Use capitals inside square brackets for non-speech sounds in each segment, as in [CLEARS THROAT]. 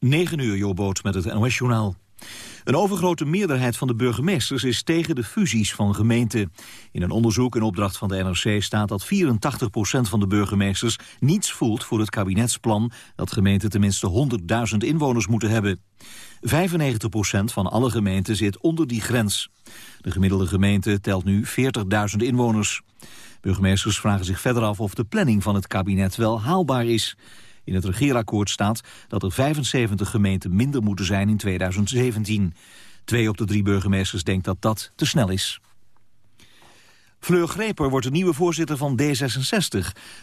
9 uur, Joboot met het NOS-journaal. Een overgrote meerderheid van de burgemeesters is tegen de fusies van gemeenten. In een onderzoek in opdracht van de NRC staat dat 84% van de burgemeesters niets voelt voor het kabinetsplan dat gemeenten tenminste 100.000 inwoners moeten hebben. 95% van alle gemeenten zit onder die grens. De gemiddelde gemeente telt nu 40.000 inwoners. Burgemeesters vragen zich verder af of de planning van het kabinet wel haalbaar is. In het regeerakkoord staat dat er 75 gemeenten minder moeten zijn in 2017. Twee op de drie burgemeesters denkt dat dat te snel is. Fleur Greper wordt de nieuwe voorzitter van D66.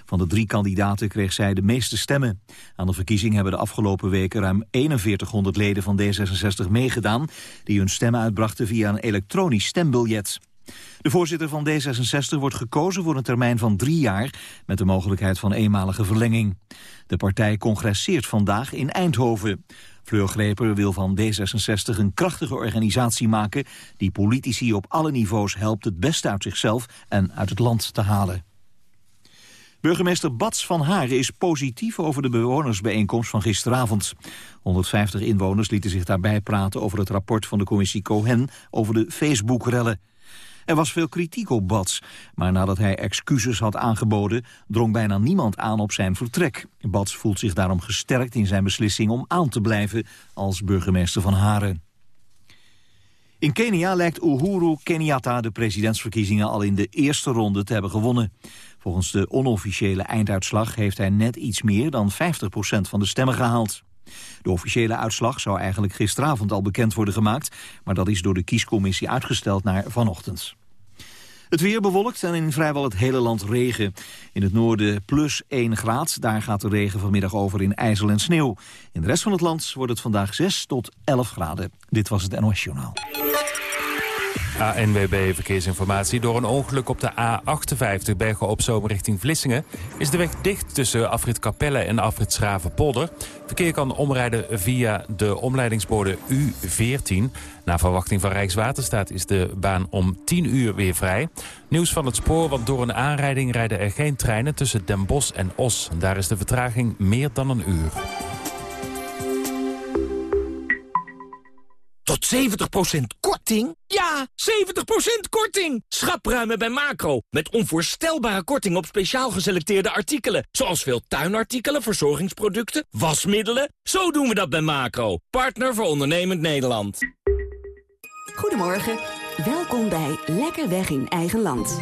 Van de drie kandidaten kreeg zij de meeste stemmen. Aan de verkiezing hebben de afgelopen weken ruim 4100 leden van D66 meegedaan... die hun stemmen uitbrachten via een elektronisch stembiljet. De voorzitter van D66 wordt gekozen voor een termijn van drie jaar... met de mogelijkheid van eenmalige verlenging. De partij congresseert vandaag in Eindhoven. Fleur Greper wil van D66 een krachtige organisatie maken... die politici op alle niveaus helpt het beste uit zichzelf en uit het land te halen. Burgemeester Bats van Haren is positief over de bewonersbijeenkomst van gisteravond. 150 inwoners lieten zich daarbij praten over het rapport van de commissie Cohen over de Facebook-rellen. Er was veel kritiek op Bats, maar nadat hij excuses had aangeboden... drong bijna niemand aan op zijn vertrek. Bats voelt zich daarom gesterkt in zijn beslissing om aan te blijven als burgemeester van Haren. In Kenia lijkt Uhuru Kenyatta de presidentsverkiezingen al in de eerste ronde te hebben gewonnen. Volgens de onofficiële einduitslag heeft hij net iets meer dan 50% van de stemmen gehaald. De officiële uitslag zou eigenlijk gisteravond al bekend worden gemaakt... maar dat is door de kiescommissie uitgesteld naar vanochtend. Het weer bewolkt en in vrijwel het hele land regen. In het noorden plus 1 graad, daar gaat de regen vanmiddag over in ijzel en sneeuw. In de rest van het land wordt het vandaag 6 tot 11 graden. Dit was het NOS Journaal. ANWB Verkeersinformatie. Door een ongeluk op de A58 Bergen op Zoom richting Vlissingen... is de weg dicht tussen afrit Capelle en afrit Schravenpolder. Verkeer kan omrijden via de omleidingsborden U14. Na verwachting van Rijkswaterstaat is de baan om 10 uur weer vrij. Nieuws van het spoor, want door een aanrijding rijden er geen treinen... tussen Den Bosch en Os. Daar is de vertraging meer dan een uur. Tot 70% korting? Ja, 70% korting! Schapruimen bij Macro. Met onvoorstelbare korting op speciaal geselecteerde artikelen. Zoals veel tuinartikelen, verzorgingsproducten, wasmiddelen. Zo doen we dat bij Macro. Partner voor ondernemend Nederland. Goedemorgen. Welkom bij Lekker Weg in Eigen Land.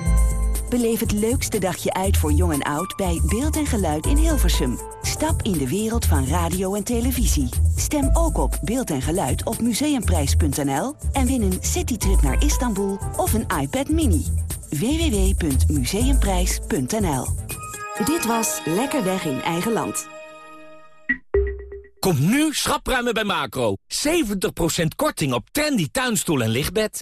Beleef het leukste dagje uit voor jong en oud bij Beeld en Geluid in Hilversum. Stap in de wereld van radio en televisie. Stem ook op Beeld en Geluid op museumprijs.nl en win een citytrip naar Istanbul of een iPad mini. www.museumprijs.nl Dit was Lekker Weg in Eigen Land. Komt nu schapruimen bij Macro. 70% korting op trendy tuinstoel en lichtbed.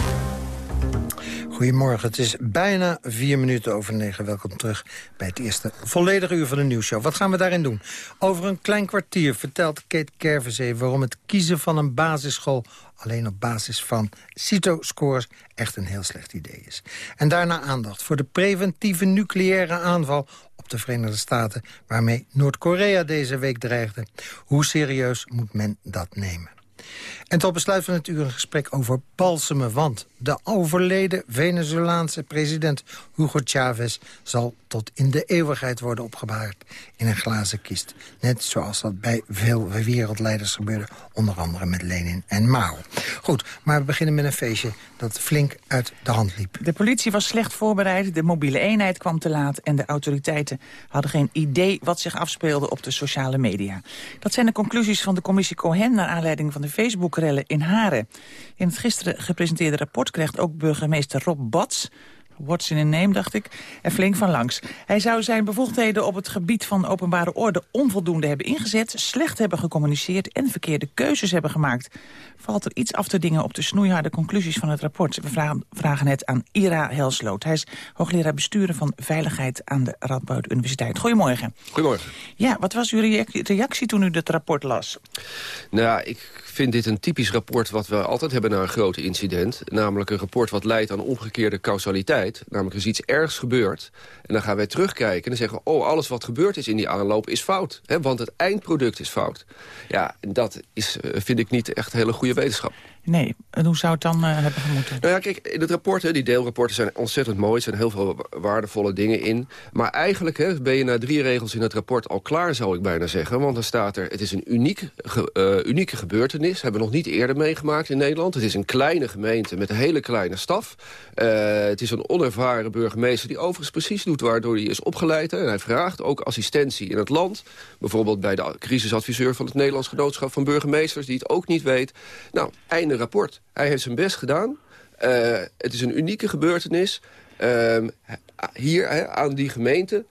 Goedemorgen, het is bijna vier minuten over negen. Welkom terug bij het eerste volledige uur van de nieuwsshow. Wat gaan we daarin doen? Over een klein kwartier vertelt Kate Kervenzee... waarom het kiezen van een basisschool alleen op basis van CITO-scores echt een heel slecht idee is. En daarna aandacht voor de preventieve nucleaire aanval op de Verenigde Staten... waarmee Noord-Korea deze week dreigde. Hoe serieus moet men dat nemen? En tot besluit van het uur een gesprek over balsemen. Want de overleden Venezolaanse president Hugo Chavez... zal tot in de eeuwigheid worden opgebaard in een glazen kist. Net zoals dat bij veel wereldleiders gebeurde. Onder andere met Lenin en Mao. Goed, maar we beginnen met een feestje dat flink uit de hand liep. De politie was slecht voorbereid, de mobiele eenheid kwam te laat... en de autoriteiten hadden geen idee wat zich afspeelde op de sociale media. Dat zijn de conclusies van de commissie Cohen... naar aanleiding van de Facebook-rellen in Haren. In het gisteren gepresenteerde rapport krijgt ook burgemeester Rob Bats What's in a name, dacht ik. En flink van langs. Hij zou zijn bevoegdheden op het gebied van openbare orde onvoldoende hebben ingezet, slecht hebben gecommuniceerd en verkeerde keuzes hebben gemaakt. Valt er iets af te dingen op de snoeiharde conclusies van het rapport? We vragen, vragen het aan Ira Helsloot. Hij is hoogleraar besturen van veiligheid aan de Radboud Universiteit. Goedemorgen. Goedemorgen. Ja, wat was uw reactie toen u het rapport las? Nou ja, ik vind dit een typisch rapport wat we altijd hebben na een groot incident. Namelijk een rapport wat leidt aan omgekeerde causaliteit. Namelijk er is iets ergs gebeurd. En dan gaan wij terugkijken en zeggen oh, alles wat gebeurd is in die aanloop is fout. Hè, want het eindproduct is fout. Ja, dat is, eh, vind ik niet echt hele goede wetenschap. Nee, en hoe zou het dan uh, hebben gemoeten? Nou ja, kijk, in het rapport, hè, die deelrapporten zijn ontzettend mooi. Er zijn heel veel waardevolle dingen in. Maar eigenlijk hè, ben je na drie regels in het rapport al klaar, zou ik bijna zeggen. Want dan staat er, het is een uniek, uh, unieke gebeurtenis. Hebben we nog niet eerder meegemaakt in Nederland. Het is een kleine gemeente met een hele kleine staf. Uh, het is een onervaren burgemeester die overigens precies doet waardoor hij is opgeleid. En hij vraagt ook assistentie in het land. Bijvoorbeeld bij de crisisadviseur van het Nederlands Genootschap van Burgemeesters... die het ook niet weet. Nou, einde rapport. Hij heeft zijn best gedaan. Uh, het is een unieke gebeurtenis. Uh, hier aan die gemeente,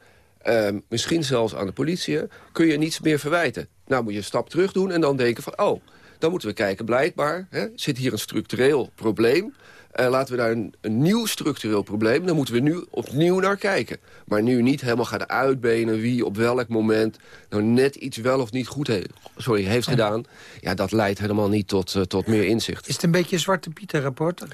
uh, misschien zelfs aan de politie... kun je niets meer verwijten. Nou moet je een stap terug doen en dan denken van... oh, dan moeten we kijken, blijkbaar zit hier een structureel probleem... Uh, laten we daar een, een, nieuw structureel probleem... dan moeten we nu opnieuw naar kijken. Maar nu niet helemaal gaan uitbenen wie op welk moment... nou net iets wel of niet goed he sorry, heeft gedaan. Ja, dat leidt helemaal niet tot, uh, tot meer inzicht. Is het een beetje een Zwarte Pieter-rapport?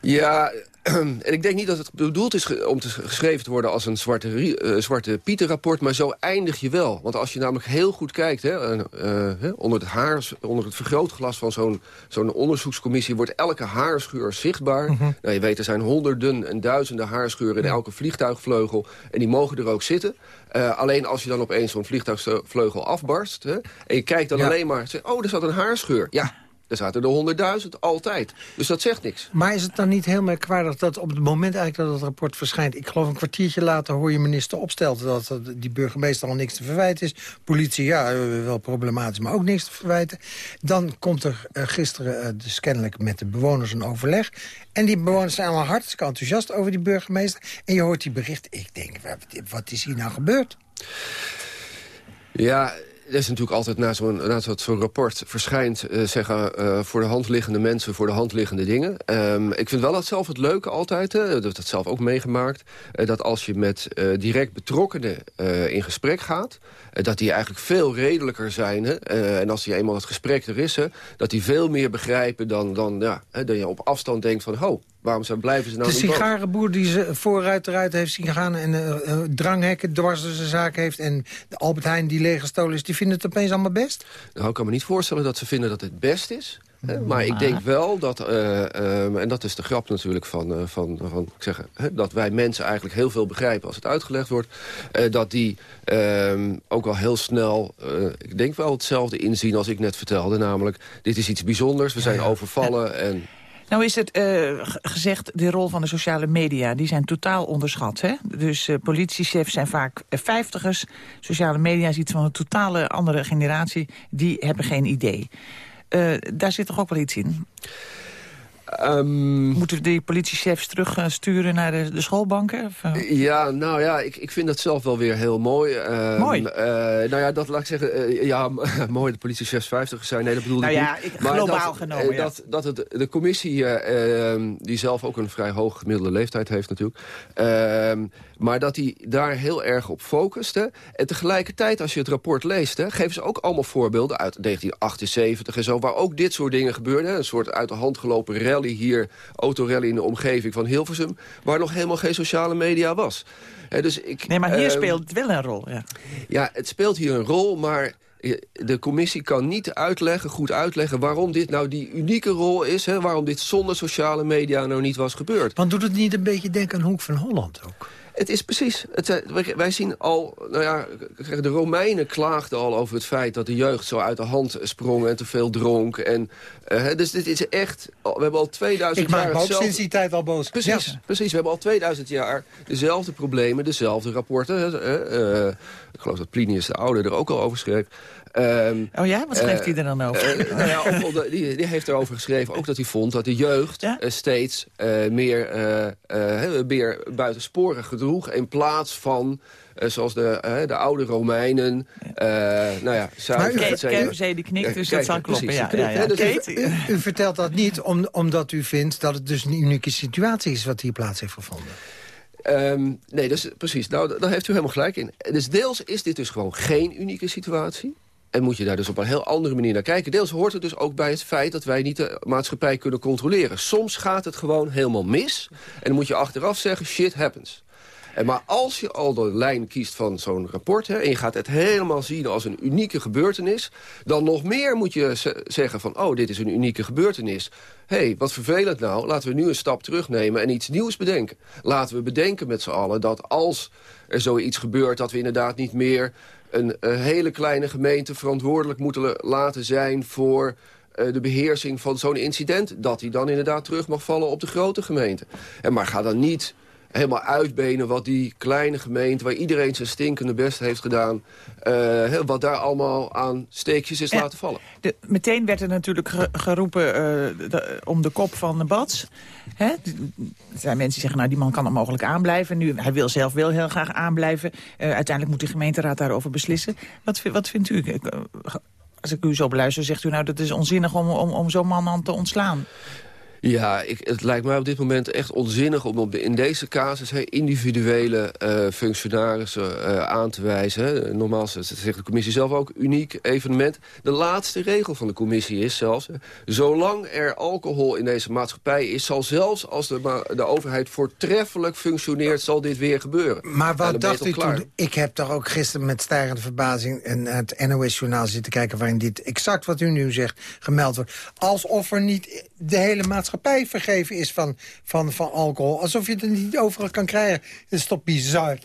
Ja, [CLEARS THROAT] en ik denk niet dat het bedoeld is om te geschreven te worden als een zwarte, uh, zwarte Pieter-rapport, maar zo eindig je wel. Want als je namelijk heel goed kijkt, hè, uh, onder, het haar, onder het vergrootglas van zo'n zo'n onderzoekscommissie wordt elke haarschuur zichtbaar. -huh. nou, je weet, er zijn honderden en duizenden haarscheuren in elke vliegtuigvleugel en die mogen er ook zitten. Uh, alleen als je dan opeens zo'n vliegtuigvleugel afbarst hè, en je kijkt dan ja. alleen maar, oh, er zat een haarscheur. Ja, er zaten er honderdduizend, altijd. Dus dat zegt niks. Maar is het dan niet heel merkwaardig dat op het moment eigenlijk dat het rapport verschijnt... ik geloof een kwartiertje later hoor je minister opstelt... dat die burgemeester al niks te verwijten is. Politie, ja, wel problematisch, maar ook niks te verwijten. Dan komt er uh, gisteren uh, dus kennelijk met de bewoners een overleg. En die bewoners zijn allemaal hartstikke enthousiast over die burgemeester. En je hoort die bericht. Ik denk, wat is hier nou gebeurd? Ja, er is natuurlijk altijd na zo'n zo rapport verschijnt... Uh, zeggen uh, voor de hand liggende mensen, voor de hand liggende dingen. Um, ik vind wel dat zelf het leuke altijd, uh, dat heb dat zelf ook meegemaakt... dat als je met direct betrokkenen in gesprek gaat... dat die eigenlijk veel redelijker zijn. En als die eenmaal het gesprek er is, dat die veel meer begrijpen... dan, dan, ja, dan je op afstand denkt van... ho, waarom zijn, blijven ze nou De niet sigarenboer die ze vooruit eruit heeft zien gaan... en uh, dranghekken dwars door zijn zaak heeft... en de Albert Heijn die leeggestolen is... die vinden het opeens allemaal best? Nou, ik kan me niet voorstellen dat ze vinden dat het best is. Hè? Maar ik denk wel dat, uh, um, en dat is de grap natuurlijk van, van, van ik zeg, hè, dat wij mensen eigenlijk heel veel begrijpen als het uitgelegd wordt. Dat die um, ook al heel snel, ik denk wel hetzelfde inzien als ik net vertelde. Namelijk, dit is iets bijzonders, we zijn ja, ja. overvallen en... Nou is het uh, gezegd, de rol van de sociale media, die zijn totaal onderschat. Hè? Dus uh, politiechefs zijn vaak uh, vijftigers. Sociale media is iets van een totale andere generatie. Die hebben geen idee. daar zit toch ook wel iets in? Um, Moeten we die politiechefs terugsturen naar de, de schoolbanken? Of? Ja, nou ja, ik, ik vind dat zelf wel weer heel mooi. Um, mooi? Uh, nou ja, dat laat ik zeggen, uh, ja, [LAUGHS] mooi de politiechefs 50 zijn. Nee, dat bedoelde nou ik ja, niet. Maar globaal dat, genomen, ja. dat, dat het, de commissie, uh, die zelf ook een vrij hoge gemiddelde leeftijd heeft natuurlijk... maar dat hij daar heel erg op focust. Hè. En tegelijkertijd, als je het rapport leest... Hè, geven ze ook allemaal voorbeelden uit 1978 en zo... waar ook dit soort dingen gebeurden. Een soort uit de hand gelopen rally hier, autorally in de omgeving van Hilversum... waar nog helemaal geen sociale media was. Dus ik, nee, maar hier uh, speelt het wel een rol. Ja. ja, het speelt hier een rol, maar de commissie kan niet uitleggen, goed uitleggen... waarom dit nou die unieke rol is. Hè, waarom dit zonder sociale media nou niet was gebeurd. Want doet het niet een beetje denken aan Hoek van Holland ook? Het is precies. Het, wij zien al, nou ja, de Romeinen klaagden al over het feit dat de jeugd zo uit de hand sprong en te veel dronk. En, uh, dus dit is echt, we hebben al 2000 Ik jaar... Ik maak me ook sinds die tijd al boos. Precies, ja. precies. We hebben al 2000 jaar dezelfde problemen, dezelfde rapporten. Uh, uh, ik geloof dat Plinius de Oude er ook al over schreef. Ehm, oh ja? Wat schreef hij er dan over? Uh, nou ja, die, die, heeft erover geschreven ook dat hij vond dat de jeugd steeds meer, meer buitensporig gedroeg... in plaats van zoals de, de oude Romeinen. nou ja, Kate die knikt, dus dat zal kloppen. Ja, ja, ja. Dus u, u, vertelt dat niet om, omdat u vindt dat het dus een unieke situatie is... wat hier plaats heeft gevonden. Um, nee, dus, precies. Nou, daar heeft u helemaal gelijk in. Dus deels is dit dus gewoon geen unieke situatie. En moet je daar dus op een heel andere manier naar kijken. Deels hoort het dus ook bij het feit dat wij niet de maatschappij kunnen controleren. Soms gaat het gewoon helemaal mis. En dan moet je achteraf zeggen, shit happens. En maar als je al de lijn kiest van zo'n rapport... Hè, en je gaat het helemaal zien als een unieke gebeurtenis... dan nog meer moet je zeggen van... oh, dit is een unieke gebeurtenis. Hé, hey, wat vervelend nou. Laten we nu een stap terugnemen en iets nieuws bedenken. Laten we bedenken met z'n allen dat als er zoiets gebeurt... dat we inderdaad niet meer een, hele kleine gemeente verantwoordelijk moeten laten zijn... voor eh, de beheersing van zo'n incident... dat die dan inderdaad terug mag vallen op de grote gemeente. En maar ga dan niet helemaal uitbenen wat die kleine gemeente... waar iedereen zijn stinkende best heeft gedaan... Uh, wat daar allemaal aan steekjes is laten vallen. De, meteen werd er natuurlijk geroepen uh, om de kop van de Bats. Hè? Er zijn mensen die zeggen, nou die man kan onmogelijk aanblijven. Nu, hij wil zelf wel heel graag aanblijven. Uh, uiteindelijk moet de gemeenteraad daarover beslissen. Wat, wat vindt u? Als ik u zo beluister, zegt u nou dat is onzinnig om, om, om zo'n man dan te ontslaan. Ja, ik, het lijkt mij op dit moment echt onzinnig om op de, in deze casus individuele uh, functionarissen uh, aan te wijzen. Normaal zegt de commissie zelf ook, uniek evenement. De laatste regel van de commissie is zelfs... zolang er alcohol in deze maatschappij is... zal zelfs als de, de overheid voortreffelijk functioneert... zal dit weer gebeuren. Maar wat dacht u toen? Ik heb toch ook gisteren met stijgende verbazing... en het NOS-journaal zitten kijken... waarin dit exact wat u nu zegt gemeld wordt. Alsof er niet de hele maatschappij maatschappij vergeven is van, van, van alcohol. Alsof je het niet overal kan krijgen. Het is toch bizar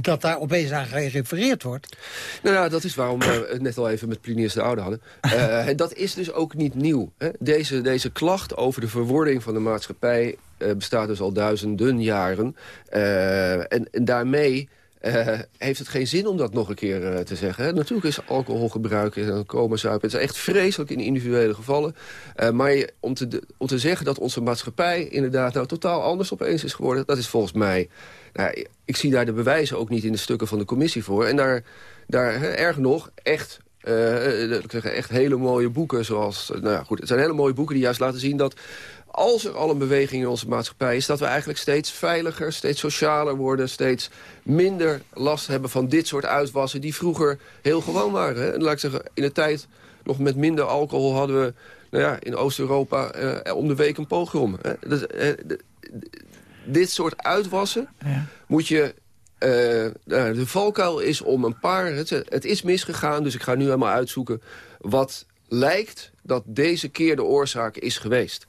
dat daar opeens aan gerefereerd wordt. Nou ja, dat is waarom we het net al even met Plinius de Oude hadden. [LAUGHS] Uh, dat is dus ook niet nieuw. Hè? Deze, deze klacht over de verwording van de maatschappij... Uh, bestaat dus al duizenden jaren. Uh, en, en daarmee uh, heeft het geen zin om dat nog een keer uh, te zeggen. Hè? Natuurlijk is alcoholgebruik en komen zuipen. Het is echt vreselijk in individuele gevallen. Uh, maar om te, om te zeggen dat onze maatschappij inderdaad nou totaal anders opeens is geworden... dat is volgens mij... Nou, ik zie daar de bewijzen ook niet in de stukken van de commissie voor. En daar, daar hè, erg nog, echt echt hele mooie boeken zoals... Nou ja, goed, het zijn hele mooie boeken die juist laten zien dat als er al een beweging in onze maatschappij is... dat we eigenlijk steeds veiliger, steeds socialer worden... steeds minder last hebben van dit soort uitwassen... die vroeger heel gewoon waren. Hè? En laat ik zeggen, in de tijd nog met minder alcohol hadden we... Nou ja, in Oost-Europa eh, om de week een pogrom. Hè? Eh, dit soort uitwassen ja. moet je... Uh, de valkuil is om een paar... Het, het is misgegaan, dus ik ga nu helemaal uitzoeken... wat lijkt dat deze keer de oorzaak is geweest.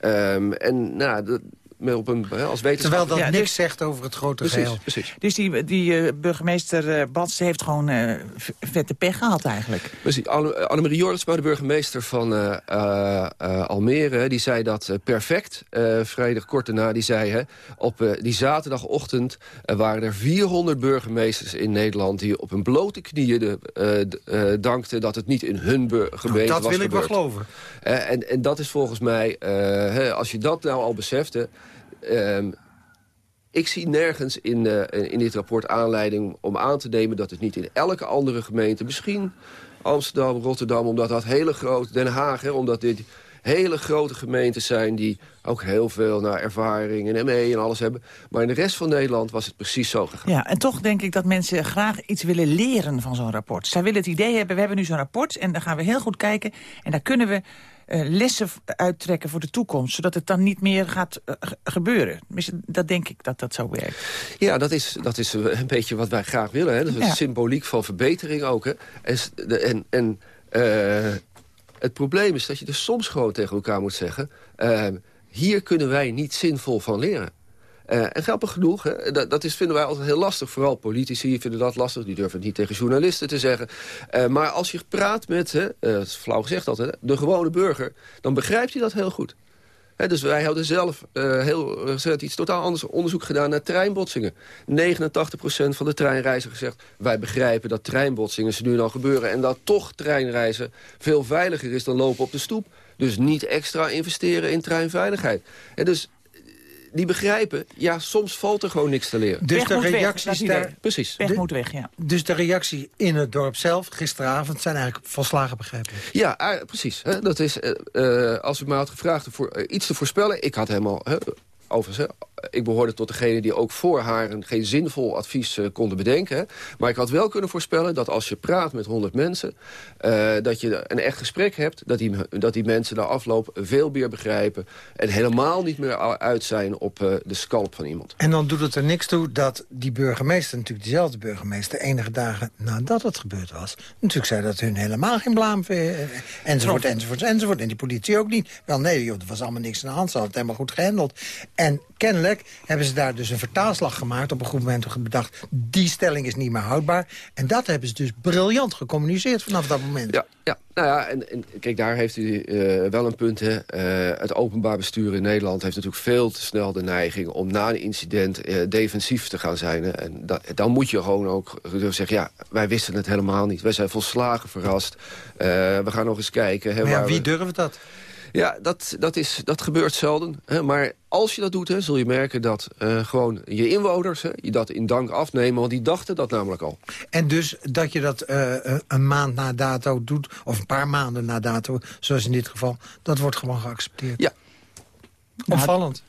Um, en nou, op een, als Terwijl dat niks dus- zegt over het grote precies, geheel. Precies. Dus die, die uh, burgemeester uh, Bats heeft gewoon uh, vette pech gehad eigenlijk. Precies. Annemarie Jorritsma, de burgemeester van Almere... die zei dat perfect. vrijdag kort daarna, die zei... Hè, op die zaterdagochtend waren er 400 burgemeesters in Nederland... die op hun blote knieën de, dankten dat het niet in hun gemeente nou, was Dat wil ik wel geloven. en, en dat is volgens mij... Hè, als je dat nou al besefte Um, ik zie nergens in, uh, in dit rapport aanleiding om aan te nemen... dat het niet in elke andere gemeente, misschien Amsterdam, Rotterdam... omdat dat hele grote, Den Haag, hè, omdat dit hele grote gemeentes zijn... die ook heel veel naar ervaring en ME en alles hebben. Maar in de rest van Nederland was het precies zo gegaan. Ja, en toch denk ik dat mensen graag iets willen leren van zo'n rapport. Zij willen het idee hebben, we hebben nu zo'n rapport... en dan gaan we heel goed kijken en daar kunnen we lessen uittrekken voor de toekomst. Zodat het dan niet meer gaat uh, gebeuren. Dat denk ik dat dat zo werkt. Ja, dat is, dat is een beetje wat wij graag willen. Hè? Dat is ja. symboliek van verbetering ook. Hè? En, en, en uh, het probleem is dat je dus soms gewoon tegen elkaar moet zeggen... hier kunnen wij niet zinvol van leren. Uh, en grappig genoeg, hè, dat, dat is, vinden wij altijd heel lastig. Vooral politici vinden dat lastig. Die durven het niet tegen journalisten te zeggen. Uh, maar als je praat met, hè, uh, flauw gezegd altijd, de gewone burger... dan begrijpt hij dat heel goed. dus wij hadden zelf uh, heel recent iets totaal anders onderzoek gedaan naar treinbotsingen. 89% van de treinreizigers zegt... wij begrijpen dat treinbotsingen ze nu dan gebeuren... en dat toch treinreizen veel veiliger is dan lopen op de stoep. Dus niet extra investeren in treinveiligheid. En dus die begrijpen, ja, soms valt er gewoon niks te leren. Dus de reacties daar... Precies. Weg moet weg, ja. Dus de reactie in het dorp zelf, gisteravond, zijn eigenlijk volslagen begrijpelijk. Ja, uh, precies. Hè, dat is, uh, als u mij had gevraagd voor, iets te voorspellen... ik had helemaal Overigens, ik behoorde tot degene die ook voor haar een geen zinvol advies uh, konden bedenken. Maar ik had wel kunnen voorspellen dat als je praat met 100 mensen... Uh, dat je een echt gesprek hebt, dat die, dat die mensen na afloop veel meer begrijpen... en helemaal niet meer uit zijn op uh, de scalp van iemand. En dan doet het er niks toe dat die burgemeester, natuurlijk dezelfde burgemeester... enige dagen nadat het gebeurd was, natuurlijk zei dat hun helemaal geen blaam... enzovoort, enzovoort, enzovoort. En die politie ook niet. Wel nee, joh, er was allemaal niks aan de hand, ze hadden het helemaal goed gehandeld. En kennelijk hebben ze daar dus een vertaalslag gemaakt... op een goed moment bedacht, die stelling is niet meer houdbaar. En dat hebben ze dus briljant gecommuniceerd vanaf dat moment. Ja, ja. nou ja, en, en kijk, daar heeft u uh, wel een punt. Hè. Uh, het openbaar bestuur in Nederland heeft natuurlijk veel te snel de neiging... om na een incident uh, defensief te gaan zijn. Hè. En da dan moet je gewoon ook zeggen... ja, wij wisten het helemaal niet. Wij zijn volslagen verrast. we gaan nog eens kijken. Hè, maar ja, wie we... durft dat? Ja, dat, dat, is, dat gebeurt zelden. Hè, maar als je dat doet, hè, zul je merken dat uh, gewoon je inwoners... Hè, je dat in dank afnemen, want die dachten dat namelijk al. En dus dat je dat uh, een maand na dato doet... of een paar maanden na dato, zoals in dit geval... dat wordt gewoon geaccepteerd. Ja. Opvallend.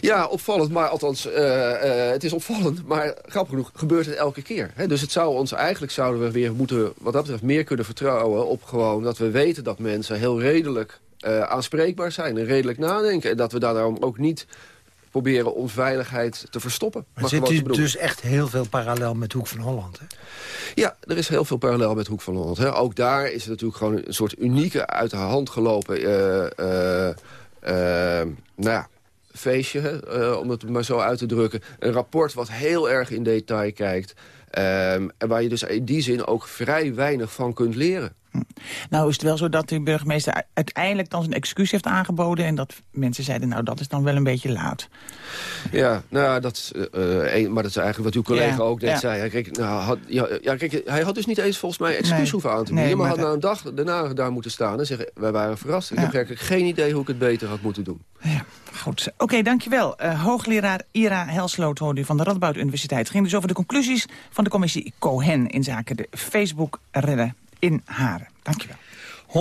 Ja, opvallend, maar althans, uh, uh, het is opvallend. Maar grappig genoeg gebeurt het elke keer. Hè? Dus het zou ons, eigenlijk zouden we weer moeten, wat dat betreft, meer kunnen vertrouwen op gewoon dat we weten dat mensen heel redelijk uh, aanspreekbaar zijn en redelijk nadenken. En dat we daarom ook niet proberen onveiligheid te verstoppen. Maar, zit u dus echt heel veel parallel met Hoek van Holland, hè? Ja, er is heel veel parallel met Hoek van Holland. Hè. Ook daar is het natuurlijk gewoon een soort unieke, uit de hand gelopen... Uh, uh, nou ja, feestje, om het maar zo uit te drukken. Een rapport wat heel erg in detail kijkt... Um, en waar je dus in die zin ook vrij weinig van kunt leren. Nou is het wel zo dat de burgemeester uiteindelijk dan zijn excuus heeft aangeboden... en dat mensen zeiden, nou dat is dan wel een beetje laat. Ja, nou, dat, uh, maar dat is eigenlijk wat uw collega ja, ook net ja. zei. Kijk, nou, had, ja, ja, kijk, hij had dus niet eens volgens mij excuus nee, hoeven aan te bieden... Nee, maar, maar had na een dag daarna daar moeten staan en zeggen... wij waren verrast. Ik heb werkelijk geen idee hoe ik het beter had moeten doen. Ja, goed. Oké, dankjewel. Uh, hoogleraar Ira Helsloot hoorde u van de Radboud Universiteit. Het ging dus over de conclusies van de commissie Cohen... in zaken de Facebook-redden in Haren. Dankjewel. 165.000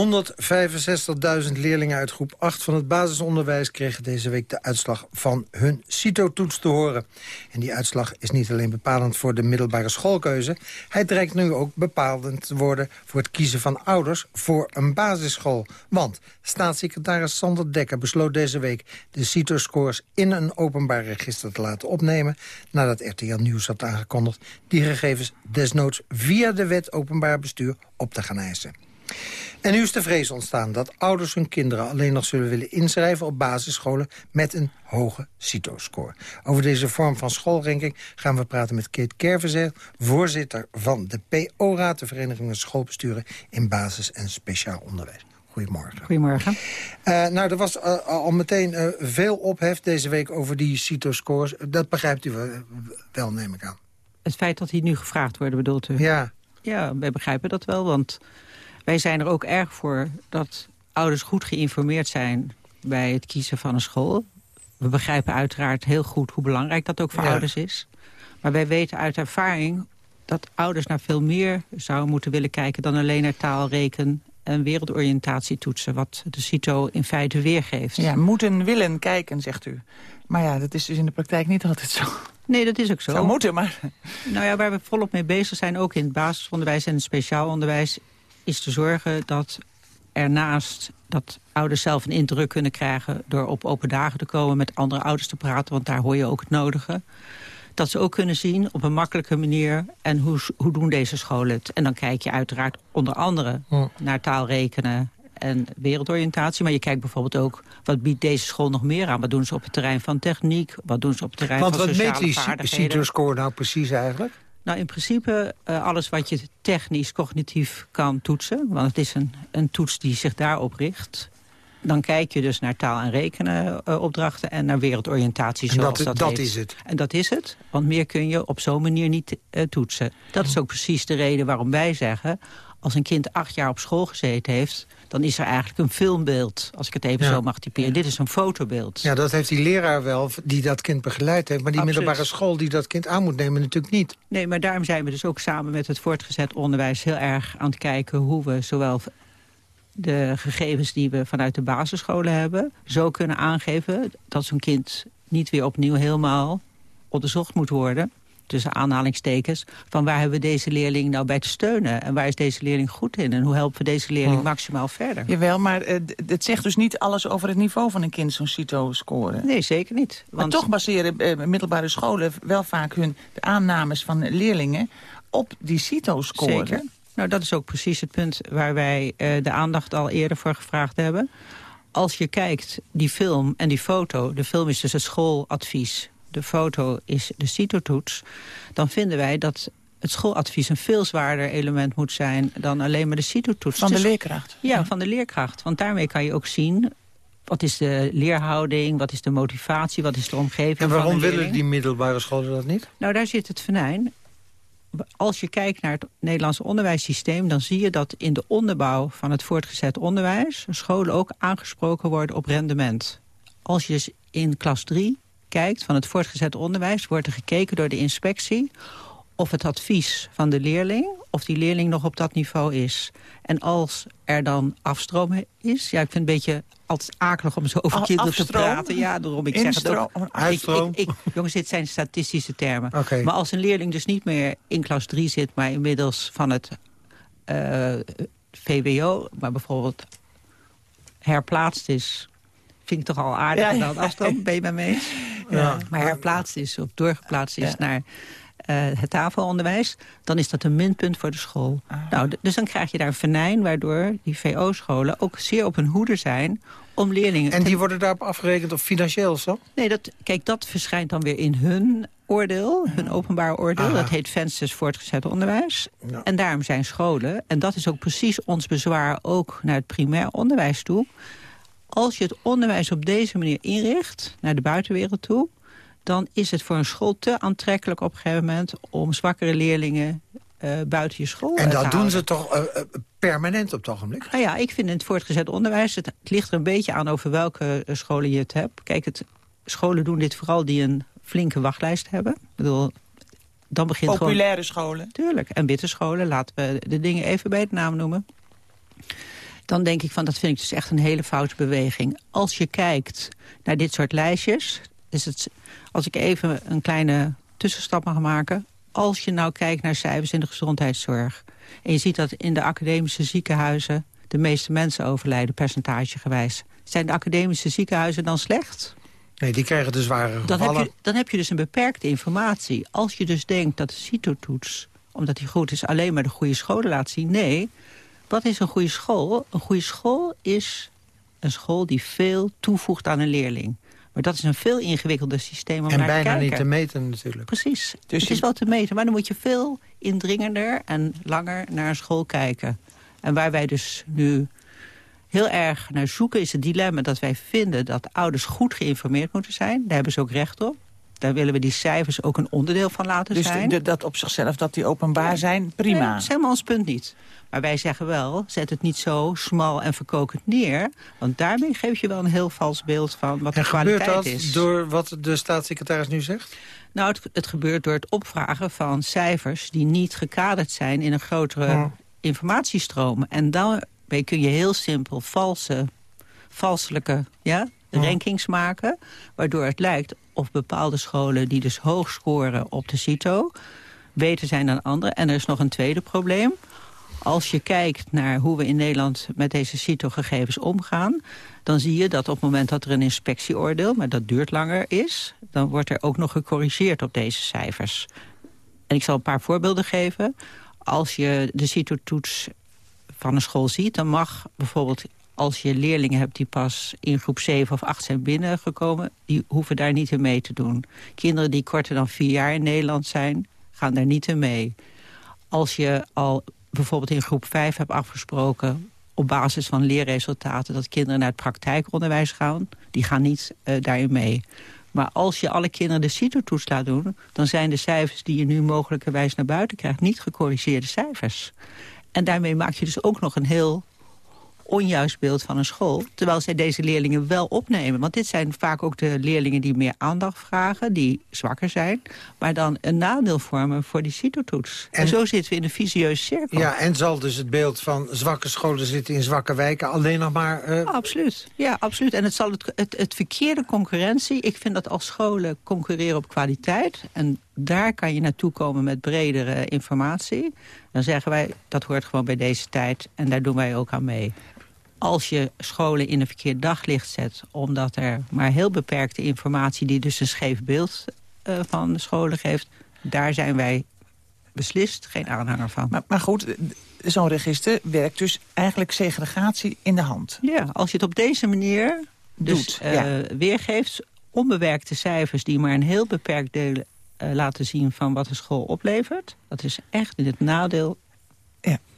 leerlingen uit groep 8 van het basisonderwijs... kregen deze week de uitslag van hun CITO-toets te horen. En die uitslag is niet alleen bepalend voor de middelbare schoolkeuze... hij dreigt nu ook bepalend te worden voor het kiezen van ouders... voor een basisschool. Want staatssecretaris Sander Dekker besloot deze week... de CITO-scores in een openbaar register te laten opnemen... nadat RTL Nieuws had aangekondigd... die gegevens desnoods via de wet openbaar bestuur op te gaan eisen. En nu is de vrees ontstaan dat ouders hun kinderen alleen nog zullen willen inschrijven op basisscholen met een hoge CITO-score. Over deze vorm van schoolranking gaan we praten met Kate Kervezeel, voorzitter van de PO-raad, de Vereniging van Schoolbesturen in Basis- en Speciaal Onderwijs. Goedemorgen. Goedemorgen. Uh, nou, er was uh, al meteen uh, veel ophef deze week over die CITO-scores. Dat begrijpt u wel, neem ik aan. Het feit dat die nu gevraagd worden, bedoelt u? Ja. Ja, wij begrijpen dat wel, want wij zijn er ook erg voor dat ouders goed geïnformeerd zijn bij het kiezen van een school. We begrijpen uiteraard heel goed hoe belangrijk dat ook voor ja. ouders is. Maar wij weten uit ervaring dat ouders naar veel meer zouden moeten willen kijken... dan alleen naar taal, reken en wereldoriëntatie toetsen... wat de CITO in feite weergeeft. Ja, moeten willen kijken, zegt u. Maar ja, dat is dus in de praktijk niet altijd zo. Nee, dat is ook zo. Zou moeten, maar... Nou ja, waar we volop mee bezig zijn, ook in het basisonderwijs en het speciaal onderwijs is te zorgen dat ernaast dat ouders zelf een indruk kunnen krijgen... door op open dagen te komen met andere ouders te praten... want daar hoor je ook het nodige. Dat ze ook kunnen zien op een makkelijke manier... en hoe, hoe doen deze scholen het. En dan kijk je uiteraard onder andere hm. naar taalrekenen en wereldoriëntatie. Maar je kijkt bijvoorbeeld ook, wat biedt deze school nog meer aan? Wat doen ze op het terrein van techniek? Wat doen ze op het terrein Want van sociale vaardigheden? Want wat meet die CITO-score nou precies eigenlijk? Nou, in principe uh, alles wat je technisch, cognitief kan toetsen. Want het is een, een toets die zich daarop richt. dan kijk je dus naar taal- en rekenopdrachten... en naar wereldoriëntatie En zoals dat- dat, dat is het. En dat is het, want meer kun je op zo'n manier niet eh, toetsen. Dat is ook precies de reden waarom wij zeggen... als een kind acht jaar op school gezeten heeft... dan is er eigenlijk een filmbeeld, als ik het even Ja. zo mag typeren. Dit is een fotobeeld. Ja, dat heeft die leraar wel, die dat kind begeleid heeft. Maar die Absoluut. middelbare school die dat kind aan moet nemen natuurlijk niet. Nee, maar daarom zijn we dus ook samen met het voortgezet onderwijs... heel erg aan het kijken hoe we zowel de gegevens die we vanuit de basisscholen hebben... zo kunnen aangeven dat zo'n kind niet weer opnieuw helemaal onderzocht moet worden... tussen aanhalingstekens, van waar hebben we deze leerling nou bij te steunen... en waar is deze leerling goed in en hoe helpen we deze leerling Hm. maximaal verder. Jawel, maar eh, het zegt dus niet alles over het niveau van een kind, zo'n CITO-score. Nee, zeker niet. Maar Want toch baseren eh, middelbare scholen wel vaak hun de aannames van leerlingen op die CITO-score. Zeker. Nou, dat is ook precies het punt waar wij eh, de aandacht al eerder voor gevraagd hebben. Als je kijkt, die film en die foto... de film is dus het schooladvies, de foto is de CITO-toets... dan vinden wij dat het schooladvies een veel zwaarder element moet zijn... dan alleen maar de CITO-toets. Van de is- leerkracht. Ja, van de leerkracht. Want daarmee kan je ook zien... wat is de leerhouding, wat is de motivatie, wat is de omgeving En van waarom de willen die middelbare scholen dat niet? Nou, daar zit het venijn. Als je kijkt naar het Nederlandse onderwijssysteem... dan zie je dat in de onderbouw van het voortgezet onderwijs... scholen ook aangesproken worden op rendement. Als je dus in klas 3 kijkt van het voortgezet onderwijs... wordt er gekeken door de inspectie of het advies van de leerling... of die leerling nog op dat niveau is. En als er dan afstroom is... ja, ik vind het een beetje altijd akelig om zo over kinderen te praten. Ja, daarom ik zeg het ook. Ik, Uitstroom? ik, ik, jongens, dit zijn statistische termen. Maar als een leerling dus niet meer in klas 3 zit... maar inmiddels van het eh, VWO, maar bijvoorbeeld herplaatst is... vind ik toch al aardig Ja, ja. dan afstand, ben je met me eens? Ja. Maar herplaatst is of doorgeplaatst is naar eh, het tafelonderwijs... dan is dat een minpunt voor de school. Ah. Nou, dus dan krijg je daar een venijn... waardoor die VO-scholen ook zeer op hun hoede zijn... om leerlingen... En die worden daarop afgerekend of financieel zo? Nee, dat, kijk, dat verschijnt dan weer in hun oordeel, hun openbaar oordeel. Dat heet Vensters voortgezet onderwijs. Ja. En daarom zijn scholen, en dat is ook precies ons bezwaar... ook naar het primair onderwijs toe. Als je het onderwijs op deze manier inricht, naar de buitenwereld toe... dan is het voor een school te aantrekkelijk op een gegeven moment... om zwakkere leerlingen eh, buiten je school En dat doen ze toch eh, eh, permanent op het ogenblik? Nou ja, ik vind in het voortgezet onderwijs... het, het ligt er een beetje aan over welke scholen je het hebt. Kijk, het, scholen doen dit vooral die een flinke wachtlijst hebben. Ik bedoel, dan begint gewoon... Populaire scholen. Tuurlijk. En witte scholen, laten we de dingen even bij het naam noemen. Dan denk ik van, dat vind ik dus echt een hele foute beweging. Als je kijkt naar dit soort lijstjes... Is het, als ik even een kleine tussenstap mag maken... als je nou kijkt naar cijfers in de gezondheidszorg... en je ziet dat in de academische ziekenhuizen... de meeste mensen overlijden, percentagegewijs. Zijn de academische ziekenhuizen dan slecht? Nee, die krijgen de zware Dan heb, gevallen. je, dan heb je dus een beperkte informatie. Als je dus denkt dat de CITO-toets, omdat die goed is... alleen maar de goede scholen laat zien. Nee, wat is een goede school? Een goede school is een school die veel toevoegt aan een leerling. Maar dat is een veel ingewikkelder systeem om En naar te bijna kijken. niet te meten natuurlijk. Precies. Dus het is wel te meten, maar dan moet je veel indringender en langer naar een school kijken. En waar wij dus nu heel erg naar zoeken is het dilemma dat wij vinden dat ouders goed geïnformeerd moeten zijn. Daar hebben ze ook recht op. Daar willen we die cijfers ook een onderdeel van laten Dus zijn. de- dat op zichzelf, dat die openbaar zijn, prima. Nee, dat is helemaal ons punt niet. Maar wij zeggen wel, zet het niet zo smal en verkokend neer. Want daarmee geef je wel een heel vals beeld van wat En de gebeurt kwaliteit dat is. door wat de staatssecretaris nu zegt? Nou, het, het gebeurt door het opvragen van cijfers... die niet gekaderd zijn in een grotere Ja. informatiestroom. En daarmee kun je heel simpel valse, valselijke ja, Rankings maken... waardoor het lijkt of bepaalde scholen die dus hoog scoren op de CITO... beter zijn dan anderen. En er is nog een tweede probleem. Als je kijkt naar hoe we in Nederland met deze CITO-gegevens omgaan... dan zie je dat op het moment dat er een inspectieoordeel... maar dat duurt langer is... dan wordt er ook nog gecorrigeerd op deze cijfers. En ik zal een paar voorbeelden geven. Als je de CITO-toets van een school ziet... dan mag bijvoorbeeld als je leerlingen hebt die pas in groep 7 of 8 zijn binnengekomen... die hoeven daar niet in mee te doen. Kinderen die korter dan vier jaar in Nederland zijn, gaan daar niet in mee. Als je al bijvoorbeeld in groep 5 hebt afgesproken op basis van leerresultaten... dat kinderen naar het praktijkonderwijs gaan. Die gaan niet uh, daarin mee. Maar als je alle kinderen de CITO-toets laat doen... dan zijn de cijfers die je nu mogelijkerwijs naar buiten krijgt... niet gecorrigeerde cijfers. En daarmee maak je dus ook nog een heel onjuist beeld van een school. Terwijl zij deze leerlingen wel opnemen. Want dit zijn vaak ook de leerlingen die meer aandacht vragen. Die zwakker zijn. Maar dan een nadeel vormen voor die CITO-toets. En, zo zitten we in een visieuze cirkel. Ja, en zal dus het beeld van zwakke scholen zitten in zwakke wijken alleen nog maar... Uh... absoluut. Ja, absoluut. En het zal het, het, het verkeerde concurrentie... Ik vind dat als scholen concurreren op kwaliteit... en daar kan je naartoe komen met bredere informatie. Dan zeggen wij, dat hoort gewoon bij deze tijd en daar doen wij ook aan mee als je scholen in een verkeerd daglicht zet... omdat er maar heel beperkte informatie... die dus een scheef beeld uh, van de scholen geeft... daar zijn wij beslist geen aanhanger van. Maar, maar goed, zo'n register werkt dus eigenlijk segregatie in de hand. Ja, als je het op deze manier dus, Doet, uh, weergeeft... onbewerkte cijfers die maar een heel beperkt deel uh, laten zien... van wat de school oplevert... dat is echt in het nadeel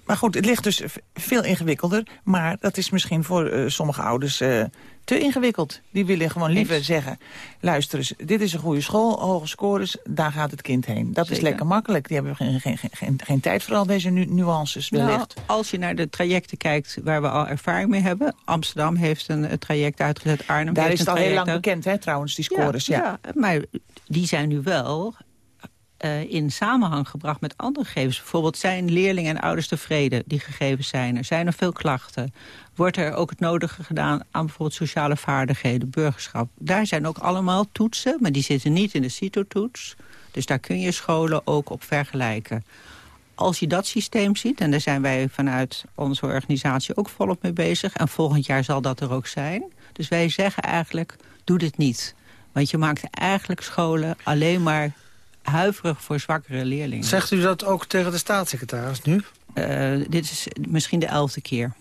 maar goed, het ligt dus veel ingewikkelder. Maar dat is misschien voor uh, sommige ouders uh, te ingewikkeld. Die willen gewoon liever zeggen... luister eens, dit is een goede school, hoge scores, daar gaat het kind heen. Dat is lekker makkelijk. Die hebben geen, geen, geen, geen tijd voor al deze nu nuances nou, wellicht. Nou, als je naar de trajecten kijkt waar we al ervaring mee hebben... Amsterdam heeft een, traject uitgezet, Arnhem Daar heeft is het al heel lang bekend, hè, trouwens, die scores. Ja, ja. ja maar die zijn nu wel uh, in samenhang gebracht met andere gegevens. Bijvoorbeeld zijn leerlingen en ouders tevreden, die gegevens zijn er. Zijn er veel klachten? Wordt er ook het nodige gedaan aan bijvoorbeeld sociale vaardigheden, burgerschap? Daar zijn ook allemaal toetsen, maar die zitten niet in de CITO-toets. Dus daar kun je scholen ook op vergelijken. Als je dat systeem ziet, en daar zijn wij vanuit onze organisatie ook volop mee bezig... en volgend jaar zal dat er ook zijn. Dus wij zeggen eigenlijk, doe dit niet. Want je maakt eigenlijk scholen alleen maar huiverig voor zwakkere leerlingen. Zegt u dat ook tegen de staatssecretaris nu? Uh, dit is misschien de elfde keer.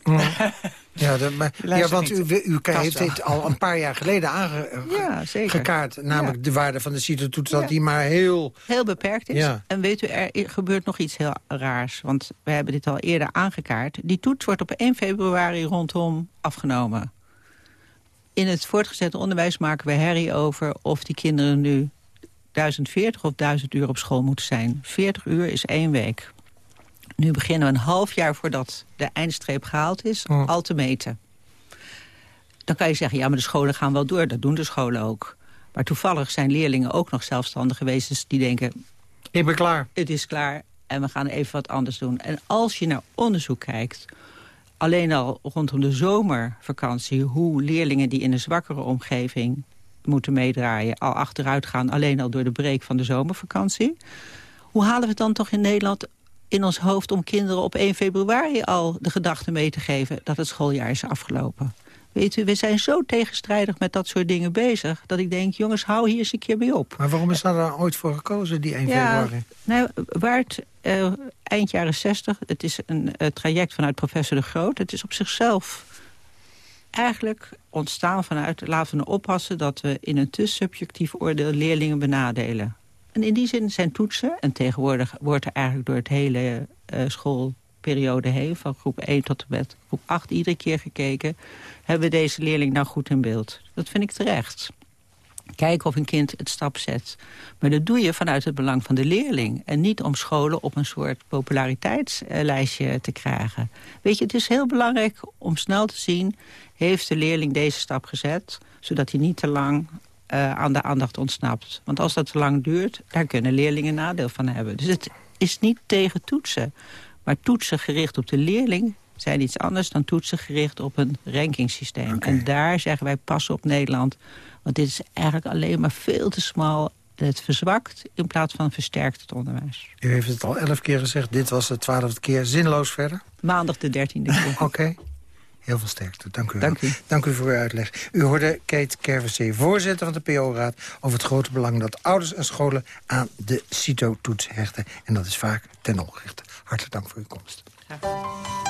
Ja, [LAUGHS] maar, ja want u, u, heeft dit al een paar jaar geleden aangekaart. [LAUGHS] Ja, namelijk de waarde van de CITO-toets, dat die maar heel... Heel beperkt is. Ja. En weet u, er gebeurt nog iets heel raars. Want we hebben dit al eerder aangekaart. Die toets wordt op 1 februari rondom afgenomen. In het voortgezet onderwijs maken we herrie over of die kinderen nu 1040 of 1000 uur op school moeten zijn. 40 uur is één week. Nu beginnen we een half jaar voordat de eindstreep gehaald is... Oh. al te meten. Dan kan je zeggen, ja, maar de scholen gaan wel door. Dat doen de scholen ook. Maar toevallig zijn leerlingen ook nog zelfstandig geweest... Dus die denken... Ik ben klaar. Het is klaar en we gaan even wat anders doen. En als je naar onderzoek kijkt... alleen al rondom de zomervakantie... hoe leerlingen die in een zwakkere omgeving moeten meedraaien... al achteruit gaan, alleen al door de break van de zomervakantie. Hoe halen we het dan toch in Nederland in ons hoofd... om kinderen op 1 februari al de gedachte mee te geven... dat het schooljaar is afgelopen? Weet u, we zijn zo tegenstrijdig met dat soort dingen bezig... dat ik denk, jongens, hou hier eens een keer mee op. Maar waarom is daar dan ooit voor gekozen, die 1 ja, februari? Nou, waar het uh, eind jaren 60... het is een uh, traject vanuit professor De Groot... het is op zichzelf eigenlijk ontstaan vanuit... laten we oppassen dat we in een te subjectief oordeel leerlingen benadelen. En in die zin zijn toetsen, en tegenwoordig wordt er eigenlijk door het hele uh, schoolperiode heen... van groep 1 tot en met groep 8 iedere keer gekeken... hebben we deze leerling nou goed in beeld. Dat vind ik terecht. Kijken of een kind het stap zet. Maar dat doe je vanuit het belang van de leerling. En niet om scholen op een soort populariteitslijstje te krijgen. Weet je, het is heel belangrijk om snel te zien... heeft de leerling deze stap gezet... zodat hij niet te lang uh, aan de aandacht ontsnapt. Want als dat te lang duurt, daar kunnen leerlingen nadeel van hebben. Dus het is niet tegen toetsen. Maar toetsen gericht op de leerling zijn iets anders dan toetsen gericht op een rankingssysteem. Okay. En daar zeggen wij pas op Nederland want dit is eigenlijk alleen maar veel te smal. Het verzwakt in plaats van versterkt het onderwijs. U heeft het al elf keer gezegd. Dit was de twaalfde keer. Zinloos verder? Maandag de dertiende keer. [LAUGHS] Oké. Heel veel sterkte. Dank u wel. Dank u. Dank u voor uw uitleg. U hoorde Kate Kerversee, voorzitter van de PO-raad... over het grote belang dat ouders en scholen aan de CITO-toets hechten. En dat is vaak ten onrechte. Hartelijk dank voor uw komst. Graag.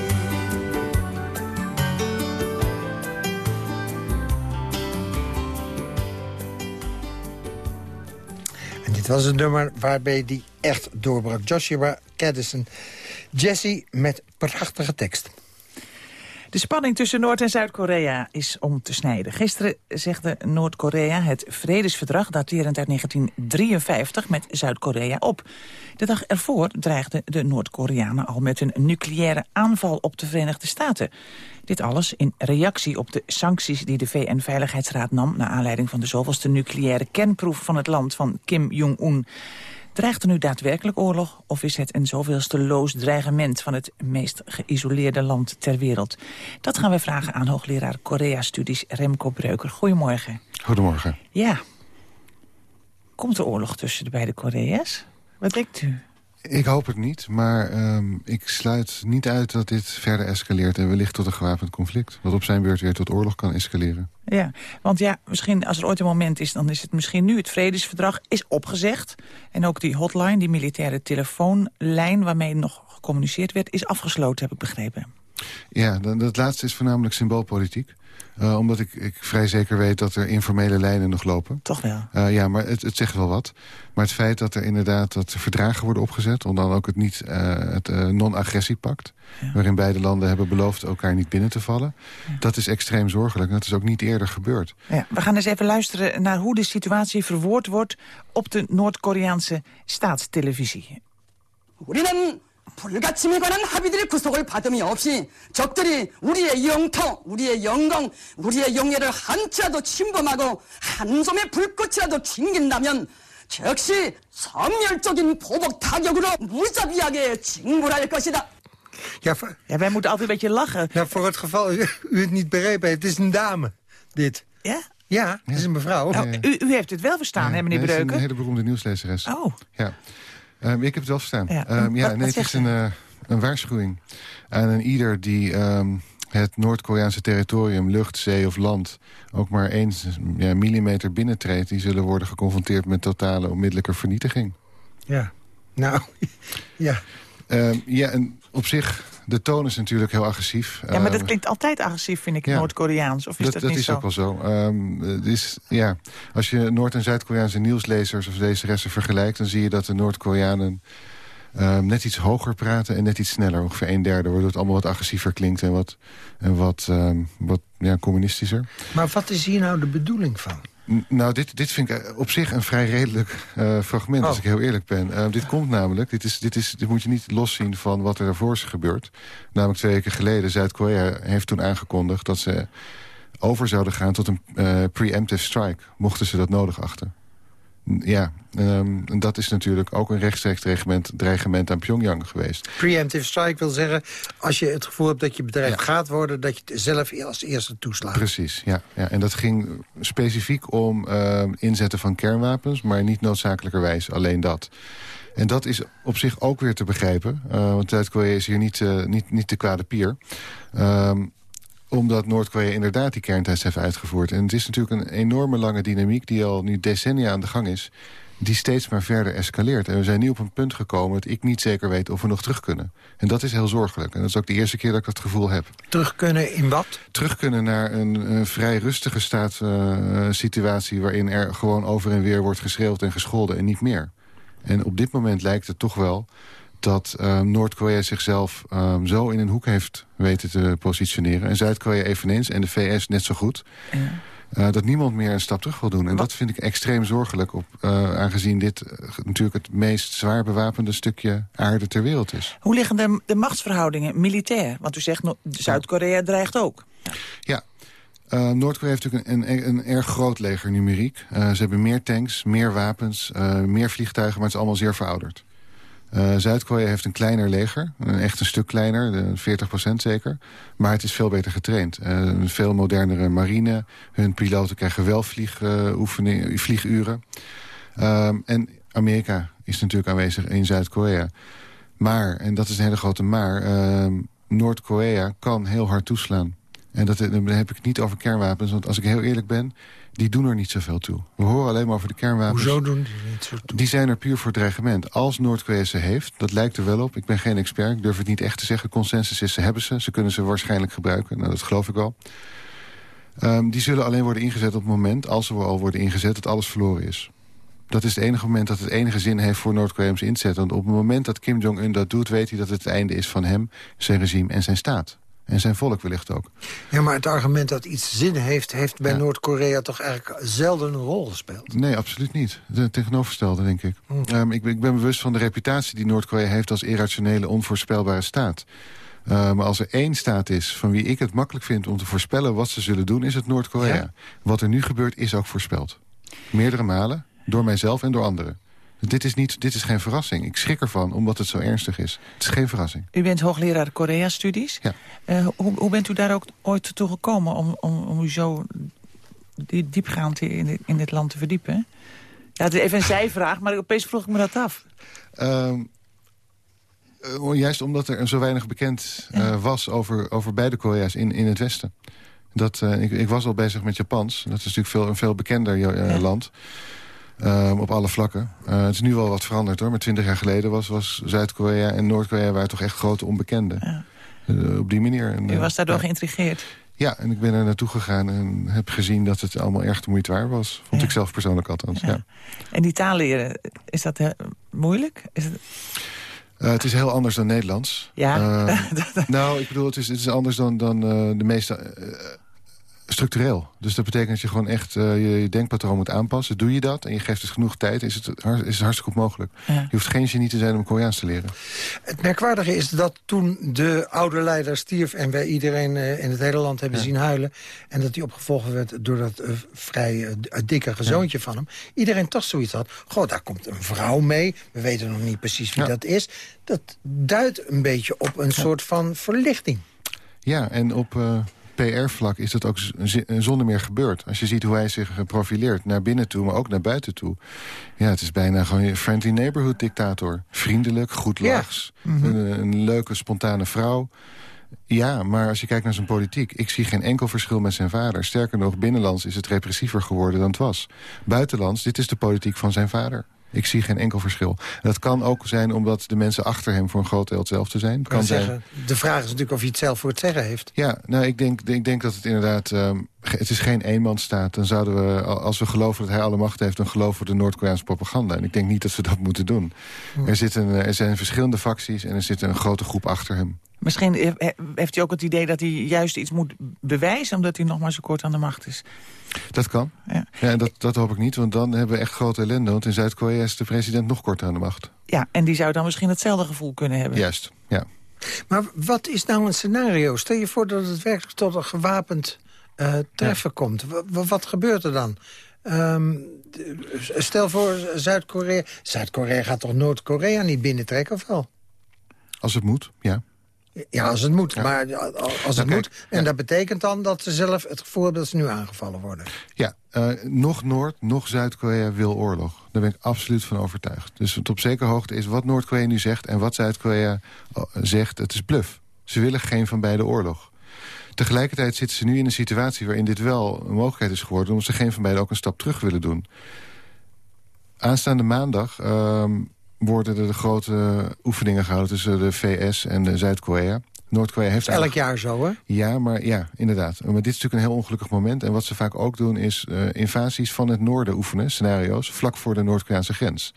Dit was het nummer waarbij die echt doorbrak. Joshua Caddison. Jesse met prachtige tekst. De spanning tussen Noord- en Zuid-Korea is om te snijden. Gisteren zegde Noord-Korea het vredesverdrag daterend uit 1953 met Zuid-Korea op. De dag ervoor dreigden de Noord-Koreanen al met een nucleaire aanval op de Verenigde Staten. Dit alles in reactie op de sancties die de VN-veiligheidsraad nam... naar aanleiding van de zoveelste nucleaire kernproef van het land van Kim Jong-un. Dreigt er nu daadwerkelijk oorlog of is het een zoveelste loos dreigement van het meest geïsoleerde land ter wereld? Dat gaan we vragen aan hoogleraar Korea-studies Remco Breuker. Goedemorgen. Goedemorgen. Ja. Komt er oorlog tussen de beide Korea's? Wat denkt u? Ik hoop het niet, maar ehm, ik sluit niet uit dat dit verder escaleert... en wellicht tot een gewapend conflict. Wat op zijn beurt weer tot oorlog kan escaleren. Ja, want ja, misschien als er ooit een moment is... dan is het misschien nu. Het vredesverdrag is opgezegd. En ook die hotline, die militaire telefoonlijn... waarmee nog gecommuniceerd werd, is afgesloten, heb ik begrepen. Ja, dat laatste is voornamelijk symboolpolitiek. Eh, omdat ik, ik vrij zeker weet dat er informele lijnen nog lopen. Toch wel? Ja. Ja, maar het, het zegt wel wat. Maar het feit dat er inderdaad dat verdragen worden opgezet... om dan ook het, niet, eh, het non-agressiepact... Waarin beide landen hebben beloofd elkaar niet binnen te vallen... Dat is extreem zorgelijk en dat is ook niet eerder gebeurd. Ja, we gaan eens even luisteren naar hoe de situatie verwoord wordt... op de Noord-Koreaanse staatstelevisie. Goedemiddag. 불가침에 관한 합의들의 구속을 받음이 없이 적들이 우리의 영토, 우리의 영광, 우리의 영예를 한치라도 침범하고 한솜의 불꽃이라도 튕긴다면 즉시 섬멸적인 보복 타격으로 무자비하게 징벌할 것이다. Ja, voor, Ja, wij moeten altijd een beetje lachen. nou, voor het geval u, u het niet begrepen heeft, het is een dame, dit. Ja? Ja, het is een mevrouw. Oh, u, u heeft het wel verstaan, hè, meneer Nee, het is Breuken? een hele beroemde nieuwslezeres. Oh. Ja. Ehm, ik heb het wel verstaan. Ja. Ja, Wat- nee, wat het is een, eh, een waarschuwing aan een ieder die ehm, het Noord-Koreaanse territorium, lucht, zee of land... ook maar één ja, millimeter binnentreedt... die zullen worden geconfronteerd met totale onmiddellijke vernietiging. Ja. Nou, [LAUGHS] ja. Ehm, ja, en op zich, de toon is natuurlijk heel agressief. Ja, maar dat Ehm, klinkt altijd agressief, vind ik, ja. Noord-Koreaans. Of is dat, dat, dat niet is zo? ook wel zo. Ehm, het is, ja, als je Noord- en Zuid-Koreaanse nieuwslezers of lezeressen vergelijkt... dan zie je dat de Noord-Koreanen ehm, net iets hoger praten en net iets sneller. Ongeveer een derde, waardoor het allemaal wat agressiever klinkt... en wat, en wat, ehm, wat ja, communistischer. Maar wat is hier nou de bedoeling van? Nou, dit, dit vind ik eh, op zich een vrij redelijk eh, fragment, als Oh. ik heel eerlijk ben. Eh, dit komt namelijk, dit, is, dit, is, dit moet je niet loszien van wat er daarvoor is gebeurd. Namelijk twee weken geleden, Zuid-Korea heeft toen aangekondigd... dat ze over zouden gaan tot een eh, preemptive strike, mochten ze dat nodig achten. Ja, ehm, en dat is natuurlijk ook een rechtstreeks dreigement, dreigement aan Pyongyang geweest. Preemptive strike wil zeggen, als je het gevoel hebt dat je bedrijf Ja. gaat worden... dat je het zelf als eerste toeslaat. Precies, ja, ja. En dat ging specifiek om eh, inzetten van kernwapens... maar niet noodzakelijkerwijs alleen dat. En dat is op zich ook weer te begrijpen. eh, want Zuid-Korea is hier niet, eh, niet, niet de kwade pier. Ehm, omdat Noord-Korea inderdaad die kerntest heeft uitgevoerd. En het is natuurlijk een enorme lange dynamiek... die al nu decennia aan de gang is die steeds maar verder escaleert. En we zijn nu op een punt gekomen dat ik niet zeker weet of we nog terug kunnen. En dat is heel zorgelijk. En dat is ook de eerste keer dat ik dat gevoel heb Terug kunnen in wat? terug kunnen naar een, een vrij rustige staat, eh, situatie... waarin er gewoon over en weer wordt geschreeuwd en gescholden en niet meer. En op dit moment lijkt het toch wel dat eh, Noord-Korea zichzelf eh, zo in een hoek heeft weten te positioneren. En Zuid-Korea eveneens en de VS net zo goed. eh, dat niemand meer een stap terug wil doen. En dat vind ik extreem zorgelijk, op, eh, aangezien dit eh, natuurlijk het meest zwaar bewapende stukje aarde ter wereld is. Hoe liggen de, de machtsverhoudingen militair? Want u zegt, Zuid-Korea dreigt ook. Ja. Eh, Noord-Korea heeft natuurlijk een, een, een erg groot leger numeriek. Ze hebben meer tanks, meer wapens, meer vliegtuigen, maar het is allemaal zeer verouderd. Eh, Zuid-Korea heeft een kleiner leger, echt een stuk kleiner, de 40% zeker. Maar het is veel beter getraind. Eh, een veel modernere marine. Hun piloten krijgen wel vliegoefeningen, vlieguren. Ehm, en Amerika is natuurlijk aanwezig in Zuid-Korea. Maar, en dat is een hele grote maar... ehm, Noord-Korea kan heel hard toeslaan. En dat, dan heb ik het niet over kernwapens, want als ik heel eerlijk ben... die doen er niet zoveel toe. We horen alleen maar over de kernwapens. Hoezo doen die niet zo toe? Die zijn er puur voor dreigement. Als Noord-Korea ze heeft, dat lijkt er wel op. Ik ben geen expert, ik durf het niet echt te zeggen. Consensus is, ze hebben ze. Ze kunnen ze waarschijnlijk gebruiken. Nou, dat geloof ik wel. Ehm, die zullen alleen worden ingezet op het moment, als ze al worden ingezet, dat alles verloren is. Dat is het enige moment dat het enige zin heeft voor Noord-Korea om ze in te zetten. Want op het moment dat Kim Jong-un dat doet, weet hij dat het het einde is van hem, zijn regime en zijn staat. En zijn volk wellicht ook. Ja, maar het argument dat iets zin heeft... heeft bij Ja. Noord-Korea toch eigenlijk zelden een rol gespeeld. Nee, absoluut niet. Het tegenovergestelde, denk ik. Hm. Ehm, ik, ben- ik ben bewust van de reputatie die Noord-Korea heeft... als irrationele, onvoorspelbare staat. Maar als er één staat is van wie ik het makkelijk vind... om te voorspellen wat ze zullen doen, is het Noord-Korea. Ja? Wat er nu gebeurt, is ook voorspeld. Meerdere malen, door mijzelf en door anderen. Dit is, niet, dit is geen verrassing. Ik schrik ervan, omdat het zo ernstig is. Het is geen verrassing. U bent hoogleraar Korea-studies. Ja. Eh, hoe, hoe bent u daar ook ooit toe gekomen om, om, om u zo die- diepgaand in dit, in dit land te verdiepen? Ja, het is even een zijvraag, maar opeens vroeg ik me dat af. Ehm, eh, juist omdat er zo weinig bekend eh, was over, over beide Korea's in, in het Westen. Dat, ik, ik was al bezig met Japans. Dat is natuurlijk veel, een veel bekender land. Ehm, op alle vlakken. Eh, het is nu wel wat veranderd hoor. Maar twintig jaar geleden was, was Zuid-Korea en Noord-Korea... waren toch echt grote onbekenden. Eh, op die manier. En, U eh, was daardoor ja. geïntrigeerd. Ja, en ik ben er naartoe gegaan en heb gezien dat het allemaal erg de moeite waard was. Vond Ja. ik zelf persoonlijk althans, ja. En die taal leren, is dat eh, moeilijk? Is het... Eh, het is heel anders dan Nederlands. Ja. Eh, [LAUGHS] nou, ik bedoel, het is, het is anders dan, dan eh, de meeste... structureel. Dus dat betekent dat je gewoon echt eh, je, je denkpatroon moet aanpassen. Doe je dat en je geeft het genoeg tijd, is het, is het hartstikke goed mogelijk. Ja. Je hoeft geen genie te zijn om Koreaans te leren. Het merkwaardige is dat toen de oude leider stierf... en wij iedereen eh, in het hele land hebben zien huilen... en dat hij opgevolgd werd door dat eh, vrij dikke zoontje van hem... iedereen toch zoiets had. Goh, daar komt een vrouw mee. We weten nog niet precies wie Ja. dat is. Dat duidt een beetje op een soort van verlichting. Ja, en op eh, PR-vlak is dat ook zonder meer gebeurd. Als je ziet hoe hij zich profileert naar binnen toe, maar ook naar buiten toe. Ja, het is bijna gewoon een friendly neighborhood dictator. Vriendelijk, goed Ja. lachs, een, een leuke, spontane vrouw. Ja, maar als je kijkt naar zijn politiek... ik zie geen enkel verschil met zijn vader. Sterker nog, binnenlands is het repressiever geworden dan het was. Buitenlands, dit is de politiek van zijn vader. Ik zie geen enkel verschil. En dat kan ook zijn omdat de mensen achter hem voor een groot deel hetzelfde zijn. Kan zijn zeggen, de vraag is natuurlijk of hij het zelf voor het zeggen heeft. ja, nou, ik denk, ik denk dat het inderdaad... ge- het is geen eenmansstaat. Dan zouden we, al- als we geloven dat hij alle macht heeft... dan geloven we de Noord-Koreaanse propaganda. En ik denk niet dat we dat [LAUGHS] moeten doen. Er, zitten, eh, er zijn verschillende facties en er zit een grote groep achter hem. Misschien he- he- heeft hij ook het idee dat hij juist iets moet bewijzen... omdat hij nog maar zo kort aan de macht is. Dat kan. Ja. Ja, en dat, dat hoop ik niet, want dan hebben we echt grote ellende. Want in Zuid-Korea is de president nog korter aan de macht. Ja, en die zou dan misschien hetzelfde gevoel kunnen hebben. Juist, ja. Maar wat is nou een scenario? Stel je voor dat het werkelijk tot een gewapend eh, treffen komt. Wa- wa- wat gebeurt er dan? Ehm, stel voor Zuid-Korea... Zuid-Korea gaat toch Noord-Korea niet binnentrekken, of wel? Als het moet, ja. Ja, als het moet. Maar als het kijk, moet. En dat betekent dan dat ze zelf het gevoel dat ze nu aangevallen worden. Ja, eh, nog Noord, nog Zuid-Korea wil oorlog. Daar ben ik absoluut van overtuigd. Dus wat op zekere hoogte is wat Noord-Korea nu zegt... en wat Zuid-Korea eh, zegt, het is bluff. Ze willen geen van beide oorlog. Tegelijkertijd zitten ze nu in een situatie waarin dit wel een mogelijkheid is geworden... omdat ze geen van beide ook een stap terug willen doen. Aanstaande maandag ehm, worden er de grote oefeningen gehouden... tussen de VS en Zuid-Korea. Noord-Korea heeft Elk eigenlijk- jaar zo, hè? ja, maar ja, inderdaad. Maar dit is natuurlijk een heel ongelukkig moment. En wat ze vaak ook doen is eh, invasies van het noorden oefenen, scenario's, vlak voor de Noord-Koreaanse grens.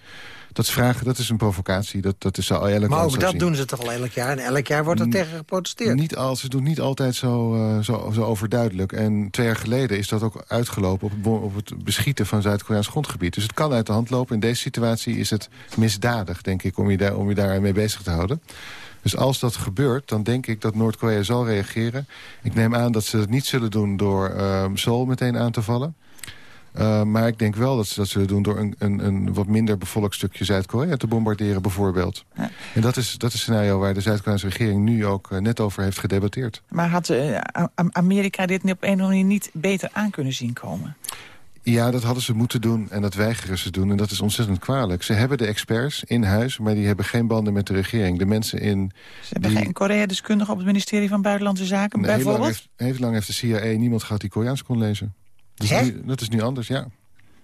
Dat is vragen, dat is een provocatie. Dat, dat is al elk Maar ook dat zien. doen ze toch al elk jaar? En elk jaar wordt er tegen geprotesteerd. Niet al, ze doen niet altijd zo, eh, zo, zo overduidelijk. En twee jaar geleden is dat ook uitgelopen op op het beschieten van Zuid-Koreaans grondgebied. Dus het kan uit de hand lopen. In deze situatie is het misdadig, denk ik, om je, daar, om je daarmee bezig te houden. Dus als dat gebeurt, dan denk ik dat Noord-Korea zal reageren. Ik neem aan dat ze het niet zullen doen door uh, Seoul meteen aan te vallen. Uh, maar ik denk wel dat ze dat zullen doen door een, een, een wat minder bevolkt stukje Zuid-Korea te bombarderen bijvoorbeeld. Ja. En dat is, dat is een scenario waar de Zuid-Koreaanse regering nu ook uh, net over heeft gedebatteerd. Maar had uh, Amerika dit op een of andere manier niet beter aan kunnen zien komen? Ja, dat hadden ze moeten doen en dat weigeren ze doen. En dat is ontzettend kwalijk. Ze hebben de experts in huis, maar die hebben geen banden met de regering. De mensen in... Ze hebben die... geen Korea-deskundige op het ministerie van Buitenlandse Zaken, nee, bijvoorbeeld? Heel lang, heeft, heel lang heeft de CIA niemand gehad die Koreaans kon lezen. Dat is, nu, dat is nu anders, ja.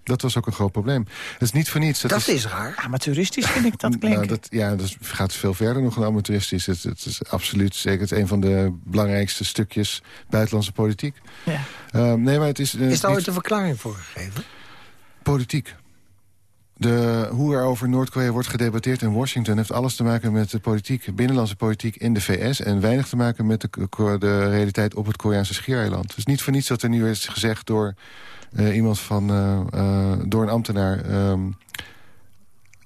Dat was ook een groot probleem. Het is niet voor niets. Dat, dat is, is, raar. Amateuristisch vind ik dat [LAUGHS] klinken. Nou, dat, ja, dat gaat veel verder nog dan amateuristisch. Het, het, is absoluut zeker het een van de belangrijkste stukjes buitenlandse politiek. Ja. Um, nee, maar het is, uh, is daar ooit een verklaring voor gegeven? Politiek. De, hoe er over Noord-Korea wordt gedebatteerd in Washington... heeft alles te maken met de politiek, binnenlandse politiek in de VS... en weinig te maken met de, de realiteit op het Koreaanse schiereiland. Het is niet voor niets dat er nu is gezegd door uh, iemand van... Uh, uh, door een ambtenaar... Um,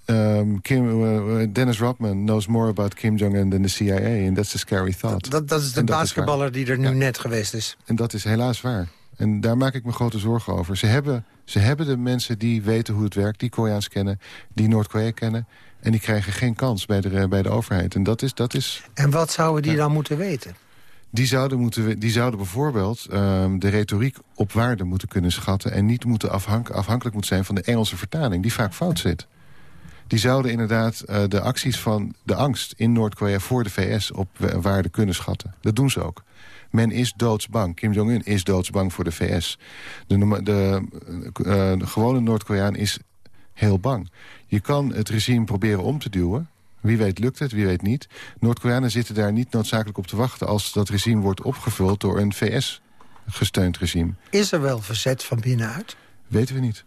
um, Kim, Dennis Rodman knows more about Kim Jong-un than the CIA. And that's a scary thought. Dat, dat is de basketballer die er nu ja. net geweest is. En dat is helaas waar. En daar maak ik me grote zorgen over. Ze hebben, ze hebben de mensen die weten hoe het werkt, die Koreaans kennen... die Noord-Korea kennen. En die krijgen geen kans bij de, bij de overheid. En dat is... Dat is en wat zouden die ja. dan moeten weten? Die zouden, moeten, die zouden bijvoorbeeld um, de retoriek op waarde moeten kunnen schatten... en niet moeten afhank, afhankelijk moeten zijn van de Engelse vertaling... die vaak fout zit. Die zouden inderdaad uh, de acties van de angst in Noord-Korea... voor de VS op waarde kunnen schatten. Dat doen ze ook. Men is doodsbang. Kim Jong-un is doodsbang voor de VS. De, de, de, uh, de gewone Noord-Koreaan is heel bang. Je kan het regime proberen om te duwen... Wie weet lukt het, wie weet niet. Noord-Koreanen zitten daar niet noodzakelijk op te wachten... als dat regime wordt opgevuld door een VS-gesteund regime. Is er wel verzet van binnenuit? Weten we niet.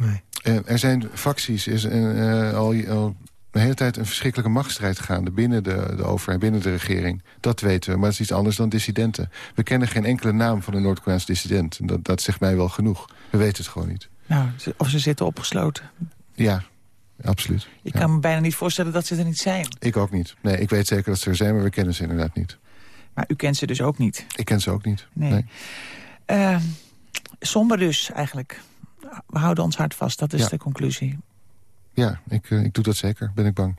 Nee. Uh, er zijn facties, is uh, al, al de hele tijd een verschrikkelijke machtsstrijd gaande... binnen de, de overheid, binnen de regering. Dat weten we, maar het is iets anders dan dissidenten. We kennen geen enkele naam van een Noord-Koreaans dissident. Dat, dat zegt mij wel genoeg. We weten het gewoon niet. Nou, of ze zitten opgesloten. Ja, absoluut. Ik ja. kan me bijna niet voorstellen dat ze er niet zijn. Ik ook niet. Nee, ik weet zeker dat ze er zijn, maar we kennen ze inderdaad niet. Maar u kent ze dus ook niet? Ik ken ze ook niet, nee. nee. Uh, somber dus, eigenlijk. We houden ons hart vast, dat is Ja. de conclusie. Ja, ik, uh, ik doe dat zeker, ben ik bang.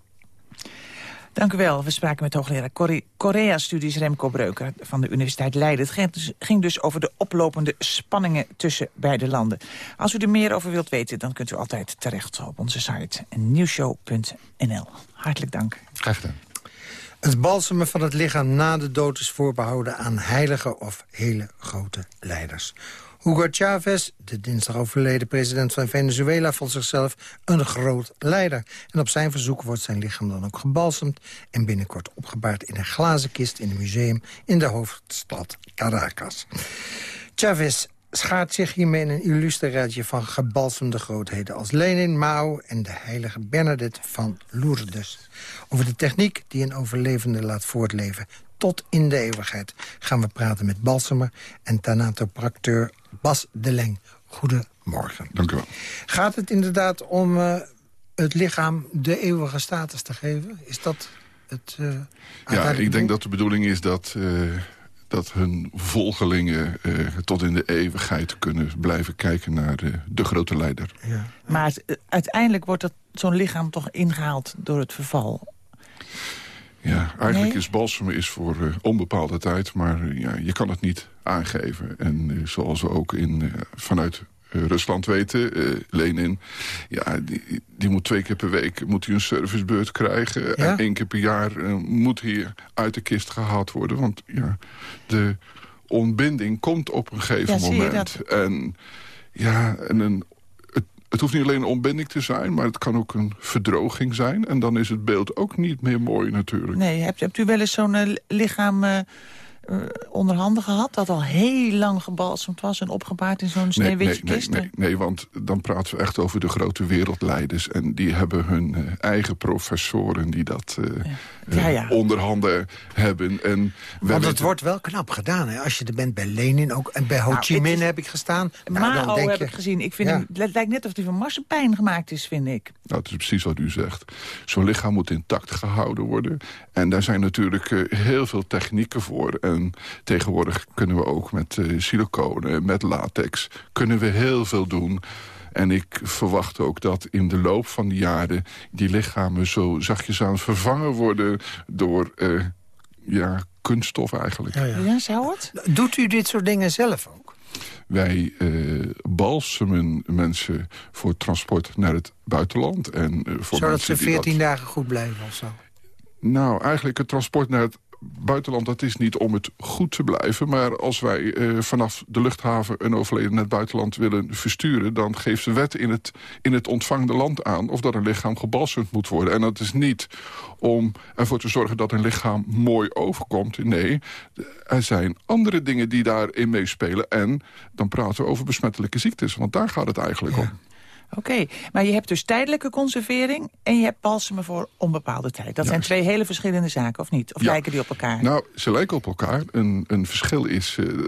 Dank u wel. We spraken met hoogleraar Kore- Korea-studies Remco Breuker van de Universiteit Leiden. Het ging dus, ging dus over de oplopende spanningen tussen beide landen. Als u er meer over wilt weten, dan kunt u altijd terecht op onze site nieuwshow.nl. Hartelijk dank. Graag gedaan. Het balsemen van het lichaam na de dood is voorbehouden aan heilige of hele grote leiders. Hugo Chavez, de dinsdag overleden president van Venezuela... vond zichzelf een groot leider. En op zijn verzoek wordt zijn lichaam dan ook gebalsemd... en binnenkort opgebaard in een glazen kist in een museum... in de hoofdstad Caracas. Chavez schaart zich hiermee in een illustre van gebalsemde grootheden... als Lenin, Mao en de heilige Bernadette van Lourdes. Over de techniek die een overlevende laat voortleven tot in de eeuwigheid... gaan we praten met balsemer en thanatopracteur Bas de Leng. Goedemorgen. Dank u wel. Gaat het inderdaad om uh, het lichaam de eeuwige status te geven? Is dat het uh, Ja, ik denk dat de bedoeling is dat... Uh, dat hun volgelingen uh, tot in de eeuwigheid kunnen blijven kijken naar uh, de grote leider. Ja. Maar het, uiteindelijk wordt zo'n lichaam toch ingehaald door het verval. Ja, eigenlijk Nee? is balsemen is voor uh, onbepaalde tijd, maar ja, je kan het niet aangeven. En zoals we ook in, vanuit Rusland weten, Lenin, ja, die, die moet twee keer per week moet hij een servicebeurt krijgen. Ja? En één keer per jaar moet hij uit de kist gehaald worden. Want ja, de ontbinding komt op een gegeven Ja, moment. En ja, en een het hoeft niet alleen een ontbinding te zijn, maar het kan ook een verdroging zijn. En dan is het beeld ook niet meer mooi natuurlijk. Nee, hebt, hebt u wel eens zo'n uh, lichaam uh, uh, onder handen gehad... dat al heel lang gebalsemd was en opgebaard in zo'n nee, sneeuwwitje nee, kist? Nee, nee, nee, want dan praten we echt over de grote wereldleiders. En die hebben hun uh, eigen professoren die dat uh, ja. Ja, ja. onder handen hebben. En want het wordt wel knap gedaan. Hè? Als je er bent bij Lenin ook. En bij Ho Chi Nou, Minh is... heb ik gestaan. Nou, dan Mao denk heb je... ik gezien. Ik vind Ja. hem, het lijkt net of hij van marsepein gemaakt is, vind ik. Nou, het is precies wat u zegt. Zo'n lichaam moet intact gehouden worden. En daar zijn natuurlijk uh, heel veel technieken voor. En tegenwoordig kunnen we ook met uh, siliconen, met latex... kunnen we heel veel doen. En ik verwacht ook dat in de loop van de jaren... die lichamen zo zachtjes aan vervangen worden door... Uh, ja, kunststof eigenlijk. Ja, ja. ja, zou het? Doet u dit soort dingen zelf ook? Wij uh, balsemen mensen voor transport naar het buitenland. En, uh, voor Zodat ze veertien dat... dagen goed blijven of zo? Nou, eigenlijk het transport naar het buitenland, dat is niet om het goed te blijven. Maar als wij uh, vanaf de luchthaven een overleden naar het buitenland willen versturen... dan geeft de wet in het, in het ontvangende land aan of dat een lichaam gebalsemd moet worden. En dat is niet om ervoor te zorgen dat een lichaam mooi overkomt. Nee, er zijn andere dingen die daarin meespelen. En dan praten we over besmettelijke ziektes, want daar gaat het eigenlijk ja. om. Oké, okay, maar je hebt dus tijdelijke conservering... en je hebt balsemen voor onbepaalde tijd. Dat zijn twee hele verschillende zaken, of niet? Of ja. lijken die op elkaar? Nou, ze lijken op elkaar. Een, een verschil is uh,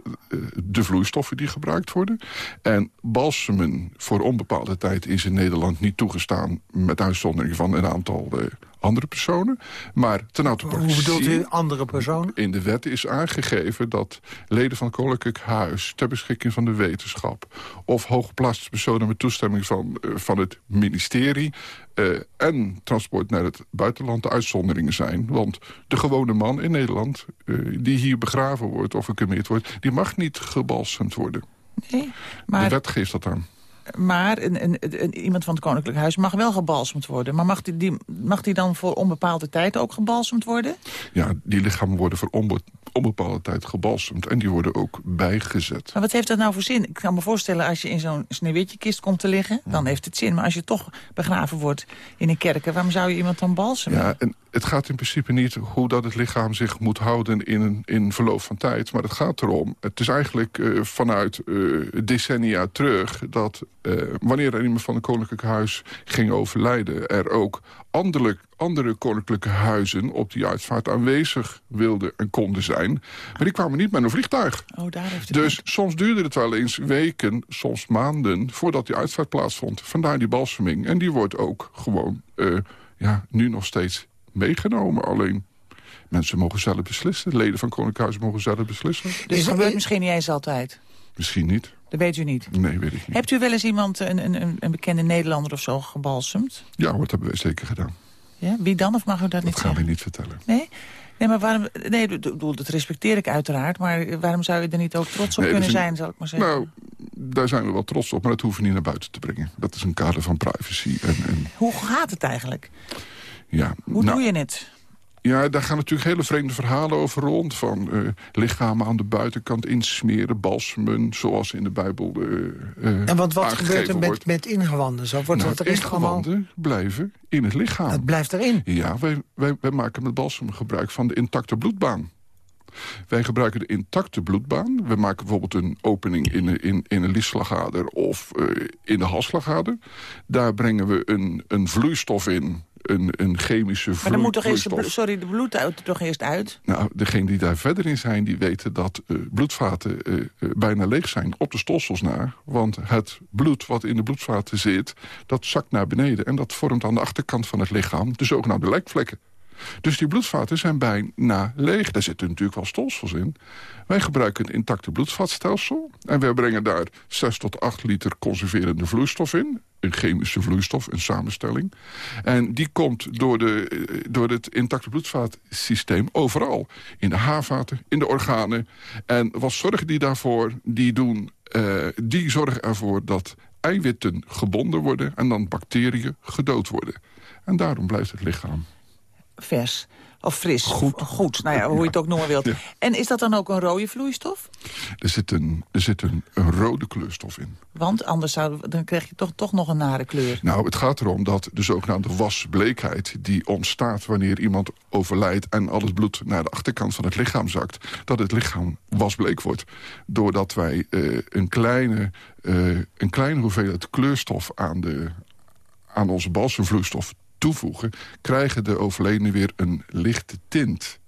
de vloeistoffen die gebruikt worden. En balsemen voor onbepaalde tijd is in Nederland niet toegestaan... met uitzondering van een aantal... Uh, andere personen. Maar ten Hoe bedoelt u andere personen? In de wet is aangegeven dat leden van het Koninklijk Huis... ter beschikking van de wetenschap... of hooggeplaatste personen met toestemming van, uh, van het ministerie... Uh, en transport naar het buitenland de uitzonderingen zijn. Want de gewone man in Nederland... Uh, die hier begraven wordt of gecremeerd wordt... die mag niet gebalsemd worden. Nee, maar... De wet geeft dat aan. Maar een, een, een- iemand van het Koninklijk Huis mag wel gebalsemd worden. Maar mag die, die, mag die dan voor onbepaalde tijd ook gebalsemd worden? Ja, die lichamen worden voor onbe onbepaalde tijd gebalsemd. En die worden ook bijgezet. Maar wat heeft dat nou voor zin? Ik kan me voorstellen, als je in zo'n sneeuwwitje-kist komt te liggen... dan heeft het zin. Maar als je toch begraven wordt in een kerken... waarom zou je iemand dan balsemen? Ja, en het gaat in principe niet hoe dat het lichaam zich moet houden in, een, in verloop van tijd. Maar het gaat erom, het is eigenlijk eh, vanuit eh, decennia terug... dat eh, wanneer er iemand van het Koninklijk Huis ging overlijden... er ook andere, andere koninklijke huizen op die uitvaart aanwezig wilden en konden zijn. Maar die kwamen niet met een vliegtuig. Oh, daar heeft het Dus soms duurde het wel eens weken, soms maanden... voordat die uitvaart plaatsvond. Vandaar die balseming. En die wordt ook gewoon eh, ja, nu nog steeds meegenomen. Alleen mensen mogen zelf beslissen. Leden van Koninklijk Huis mogen zelf beslissen. Dus het gebeurt misschien niet eens altijd. Misschien niet. Dat weet u niet. Nee, weet ik niet. Hebt u wel eens iemand, een, een, een bekende Nederlander of zo, gebalsemd? Ja, wat hebben wij zeker gedaan. Ja? Wie dan, of mag u dat, niet Dat gaan zeggen? we niet vertellen. Nee? Nee, maar waarom... Nee, dat respecteer ik uiteraard. Maar waarom zou je er niet ook trots op Nee, dat kunnen een- zijn, zal ik maar zeggen? Nou, daar zijn we wel trots op, maar dat hoeven we niet naar buiten te brengen. Dat is een kader van privacy. En, en Hoe gaat het eigenlijk? ja, Hoe nou, doe je het? Ja, daar gaan natuurlijk hele vreemde verhalen over rond. Van eh, lichamen aan de buitenkant insmeren, balsemen, zoals in de Bijbel eh eh, En want wat gebeurt er met, met ingewanden? Zo wordt Nou, dat erin allemaal... ingewanden blijven in het lichaam. Het blijft erin. Ja, wij, wij, wij maken met balsem gebruik van de intacte bloedbaan. Wij gebruiken de intacte bloedbaan. We maken bijvoorbeeld een opening in, een- in, in een liesslagader of in de halsslagader. Daar brengen we een, een vloeistof in, een, een chemische vloei, Maar dan moet toch eerst de, vloeistof. sorry, de bloed uit, toch eerst uit? Nou, degenen die daar verder in zijn, die weten dat eh, bloedvaten eh, eh, bijna leeg zijn op de stolsels na. Want het bloed wat in de bloedvaten zit, dat zakt naar beneden. En dat vormt aan de achterkant van het lichaam de zogenaamde lijkvlekken. Dus die bloedvaten zijn bijna leeg. Daar zitten natuurlijk wel stolsels in. Wij gebruiken een intacte bloedvatstelsel. En wij brengen daar 6 tot 8 liter conserverende vloeistof in. Een chemische vloeistof, een samenstelling. En die komt door, de, door het intacte bloedvaatsysteem overal. In de haarvaten, in de organen. En wat zorgen die daarvoor? Die, doen, eh, die zorgen ervoor dat eiwitten gebonden worden... en dan bacteriën gedood worden. En daarom blijft het lichaam Vers. Of fris. Goed. Goed, nou ja, hoe je het ook noemen wilt. Ja. En is dat dan ook een rode vloeistof? Er zit een, er zit een, een rode kleurstof in. Want anders zou, dan krijg je toch, toch nog een nare kleur. Nou, het gaat erom dat de zogenaamde wasbleekheid... die ontstaat wanneer iemand overlijdt... en al het bloed naar de achterkant van het lichaam zakt... dat het lichaam wasbleek wordt. Doordat wij eh, een, kleine, eh, een kleine hoeveelheid kleurstof aan, de, aan onze balsemvloeistof toevoegen... krijgen de overledenen weer een lichte tint.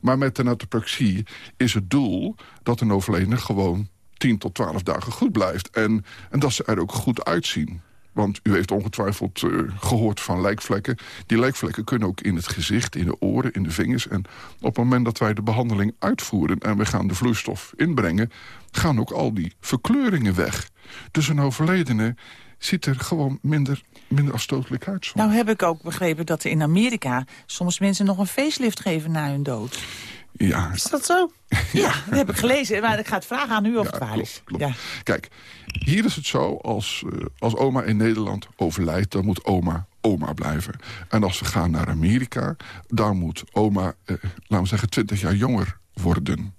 Maar met de natopraxie is het doel dat een overledene gewoon 10 tot 12 dagen goed blijft. En, en dat ze er ook goed uitzien. Want u heeft ongetwijfeld eh, gehoord van lijkvlekken. Die lijkvlekken kunnen ook in het gezicht, in de oren, in de vingers. En op het moment dat wij de behandeling uitvoeren... en we gaan de vloeistof inbrengen... gaan ook al die verkleuringen weg. Dus een overledene ziet er gewoon minder, minder afstotelijk uit. soms. Nou heb ik ook begrepen dat in Amerika soms mensen nog een facelift geven na hun dood. Ja, Is dat zo? [LAUGHS] Ja, dat heb ik gelezen. Maar ik ga het vragen aan u of het waar klopt, is. klopt. Ja. Kijk, hier is het zo, als, eh, als oma in Nederland overlijdt... dan moet oma oma blijven. En als we gaan naar Amerika, dan moet oma, eh, laten we zeggen, 20 jaar jonger worden.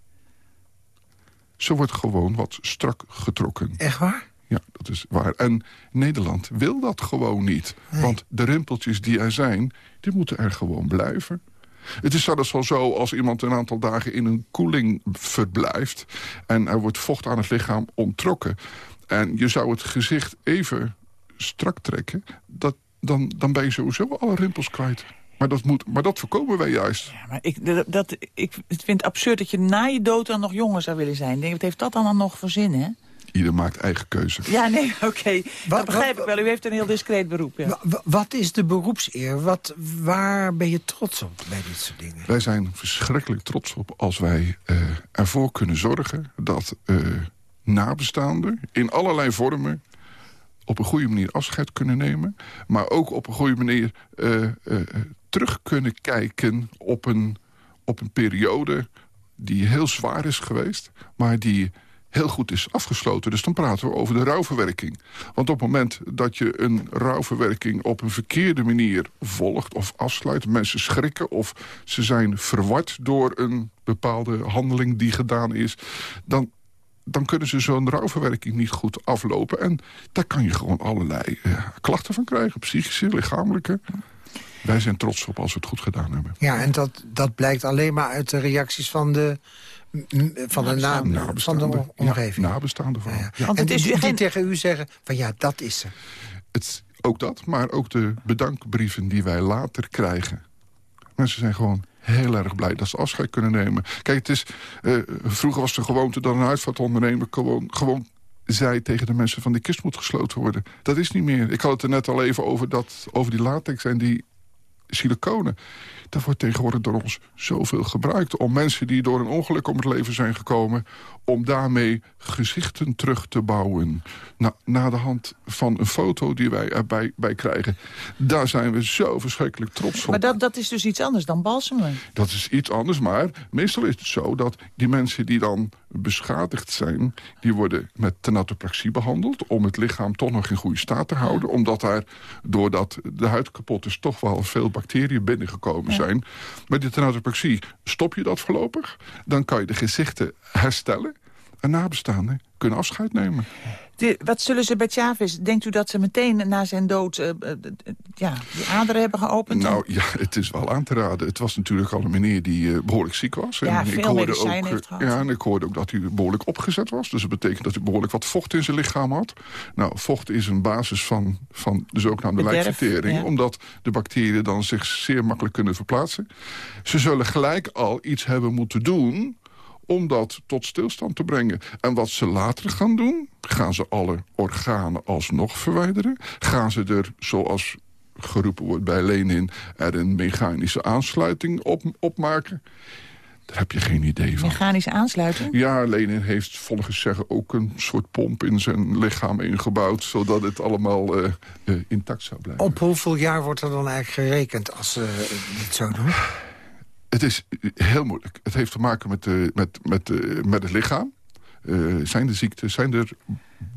Ze wordt gewoon wat strak getrokken. Echt waar? Ja, dat is waar. En Nederland wil dat gewoon niet. Want de rimpeltjes die er zijn, die moeten er gewoon blijven. Het is zelfs wel zo als iemand een aantal dagen in een koeling verblijft... en er wordt vocht aan het lichaam onttrokken... en je zou het gezicht even strak trekken... Dat, dan, dan ben je sowieso alle rimpels kwijt. Maar dat, moet, maar dat voorkomen wij juist. Ja, maar ik, dat, ik vind het absurd dat je na je dood dan nog jonger zou willen zijn. Denk, wat heeft dat dan nog voor zin, hè? Ieder maakt eigen keuze. Ja, nee, [LAUGHS] oké. Dat begrijp wat- ik wel. U heeft een heel discreet beroep, ja. Wa- wa- Wat is de beroepseer? Wat, waar ben je trots op bij dit soort dingen? Wij zijn verschrikkelijk trots op als wij eh, ervoor kunnen zorgen... dat eh, nabestaanden in allerlei vormen op een goede manier afscheid kunnen nemen... maar ook op een goede manier eh, terug kunnen kijken op een, op een periode die heel zwaar is geweest... maar die heel goed is afgesloten. Dus dan praten we over de rouwverwerking. Want op het moment dat je een rouwverwerking op een verkeerde manier volgt of afsluit... mensen schrikken of ze zijn verward door een bepaalde handeling die gedaan is... dan dan kunnen ze zo'n rouwverwerking niet goed aflopen. En daar kan je gewoon allerlei uh, klachten van krijgen. Psychische, lichamelijke. Wij zijn trots op als we het goed gedaan hebben. Ja, en dat, dat blijkt alleen maar uit de reacties van de, van de, na, van de omgeving. Ja, nabestaanden van. Ja, ja. En die, die tegen u zeggen van ja, dat is er. Het, ook dat, maar ook de bedankbrieven die wij later krijgen. Mensen zijn gewoon heel erg blij dat ze afscheid kunnen nemen. Kijk, het is, uh, vroeger was de gewoonte dat een uitvaartondernemer gewoon, gewoon zei tegen de mensen van die kist moet gesloten worden. Dat is niet meer. Ik had het er net al even over, dat, over die latex en die siliconen. Dat wordt tegenwoordig door ons zoveel gebruikt... om mensen die door een ongeluk om het leven zijn gekomen... om daarmee gezichten terug te bouwen. Na, na de hand van een foto die wij erbij bij krijgen. Daar zijn we zo verschrikkelijk trots op. Maar dat, dat is dus iets anders dan balsemen? Dat is iets anders, maar meestal is het zo... dat die mensen die dan beschadigd zijn... die worden met tenatopraxie behandeld... om het lichaam toch nog in goede staat te houden. Omdat daar, doordat de huid kapot is... toch wel veel bacteriën binnengekomen zijn. Met die tenatopraxie stop je dat voorlopig. Dan kan je de gezichten herstellen. En nabestaanden kunnen afscheid nemen. De, wat zullen ze bij Chavez? Denkt u dat ze meteen na zijn dood uh, ja, die aderen hebben geopend? Nou ja, het is wel aan te raden. Het was natuurlijk al een meneer die uh, behoorlijk ziek was. Ja, en veel ik hoorde ook, heeft gehad. Ja, en ik hoorde ook dat hij behoorlijk opgezet was. Dus dat betekent dat hij behoorlijk wat vocht in zijn lichaam had. Nou, vocht is een basis van, van de zogenaamde Bederf, lijkvertering. ja. Omdat de bacteriën dan zich zeer makkelijk kunnen verplaatsen. Ze zullen gelijk al iets hebben moeten doen om dat tot stilstand te brengen. En wat ze later gaan doen, gaan ze alle organen alsnog verwijderen? Gaan ze er, zoals geroepen wordt bij Lenin... er een mechanische aansluiting op, opmaken? Daar heb je geen idee van. Mechanische aansluiting? Ja, Lenin heeft volgens zeggen ook een soort pomp in zijn lichaam ingebouwd... zodat het allemaal uh, uh, intact zou blijven. Op hoeveel jaar wordt er dan eigenlijk gerekend als ze dit zo doen? Het is heel moeilijk. Het heeft te maken met, de, met, met, de, met het lichaam. Uh, zijn er ziekten, zijn er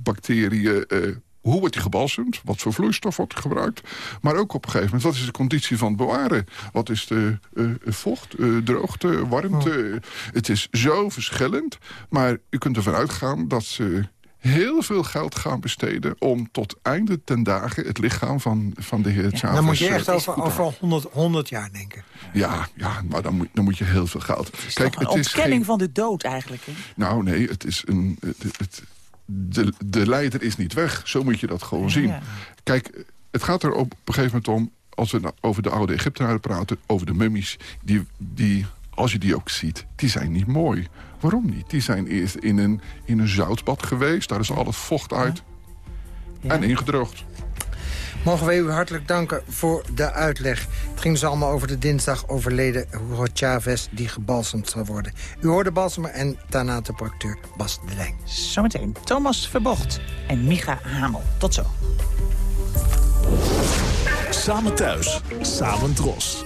bacteriën... Uh, hoe wordt die gebalsemd? Wat voor vloeistof wordt gebruikt? Maar ook op een gegeven moment, wat is de conditie van het bewaren? Wat is de uh, vocht, droogte, warmte? Oh. Het is zo verschillend. Maar u kunt ervan uitgaan dat ze heel veel geld gaan besteden... om tot einde ten dagen het lichaam van, van de heer Chavez... Ja, dan moet je echt over, over 100, 100 jaar denken. Ja, ja maar dan moet, dan moet je heel veel geld. Het is Kijk, een het ontkenning is geen... van de dood eigenlijk. Hè? Nou nee, het is een... Het, het, de, de leider is niet weg. Zo moet je dat gewoon ja, zien. Ja. Kijk, het gaat er op een gegeven moment om... als we over de oude Egyptenaren praten, over de mummies... die, die als je die ook ziet, die zijn niet mooi. Waarom niet? Die zijn eerst in een, in een zoutbad geweest. Daar is al het vocht uit. Ja. En ingedroogd. Mogen wij u hartelijk danken voor de uitleg. Het ging dus allemaal over de dinsdag overleden Hugo Chavez... die gebalsemd zal worden. U hoorde balsemer en tanatenprocteur Bas de Lijn. Zometeen Thomas Verbocht en Micha Hamel. Tot zo. Samen thuis, samen dros.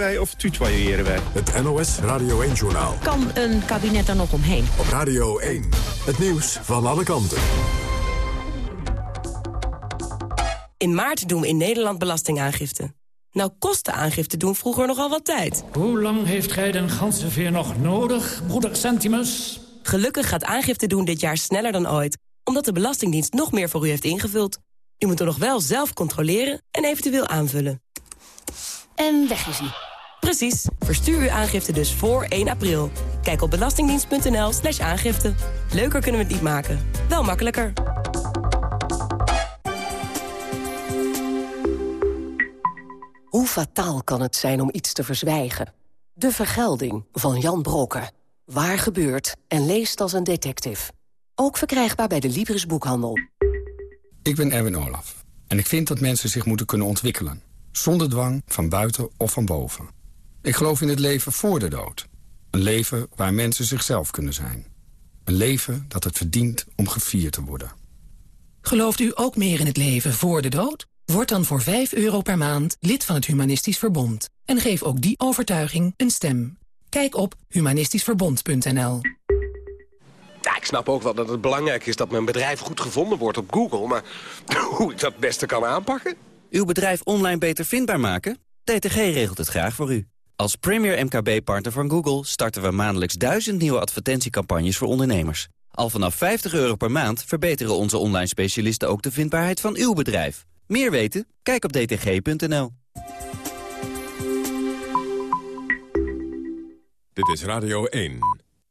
wij of tutoyeren wij? Het NOS Radio 1-journaal. Kan een kabinet er nog omheen? Op Radio 1. Het nieuws van alle kanten. In maart doen we in Nederland belastingaangifte. Nou kostte aangifte doen vroeger nogal wat tijd. Hoe lang heeft gij den ganzenveer nog nodig, broeder Centimus? Gelukkig gaat aangifte doen dit jaar sneller dan ooit... omdat de Belastingdienst nog meer voor u heeft ingevuld. U moet er nog wel zelf controleren en eventueel aanvullen. En weg is hij. Precies. Verstuur uw aangifte dus voor 1 april. Kijk op belastingdienst.nl slash aangifte. Leuker kunnen we het niet maken. Wel makkelijker. Hoe fataal kan het zijn om iets te verzwijgen? De Vergelding van Jan Brokken. Waar gebeurt en leest als een detective. Ook verkrijgbaar bij de Libris Boekhandel. Ik ben Erwin Olaf. En ik vind dat mensen zich moeten kunnen ontwikkelen. Zonder dwang, van buiten of van boven. Ik geloof in het leven voor de dood. Een leven waar mensen zichzelf kunnen zijn. Een leven dat het verdient om gevierd te worden. Gelooft u ook meer in het leven voor de dood? Word dan voor 5 euro per maand lid van het Humanistisch Verbond. En geef ook die overtuiging een stem. Kijk op humanistischverbond.nl Ja, ik snap ook wel dat het belangrijk is dat mijn bedrijf goed gevonden wordt op Google. Maar [LAUGHS] hoe ik dat het beste kan aanpakken? Uw bedrijf online beter vindbaar maken? DTG regelt het graag voor u. Als premier MKB-partner van Google starten we maandelijks duizend nieuwe advertentiecampagnes voor ondernemers. Al vanaf 50 euro per maand verbeteren onze online specialisten ook de vindbaarheid van uw bedrijf. Meer weten? Kijk op dtg.nl. Dit is Radio 1.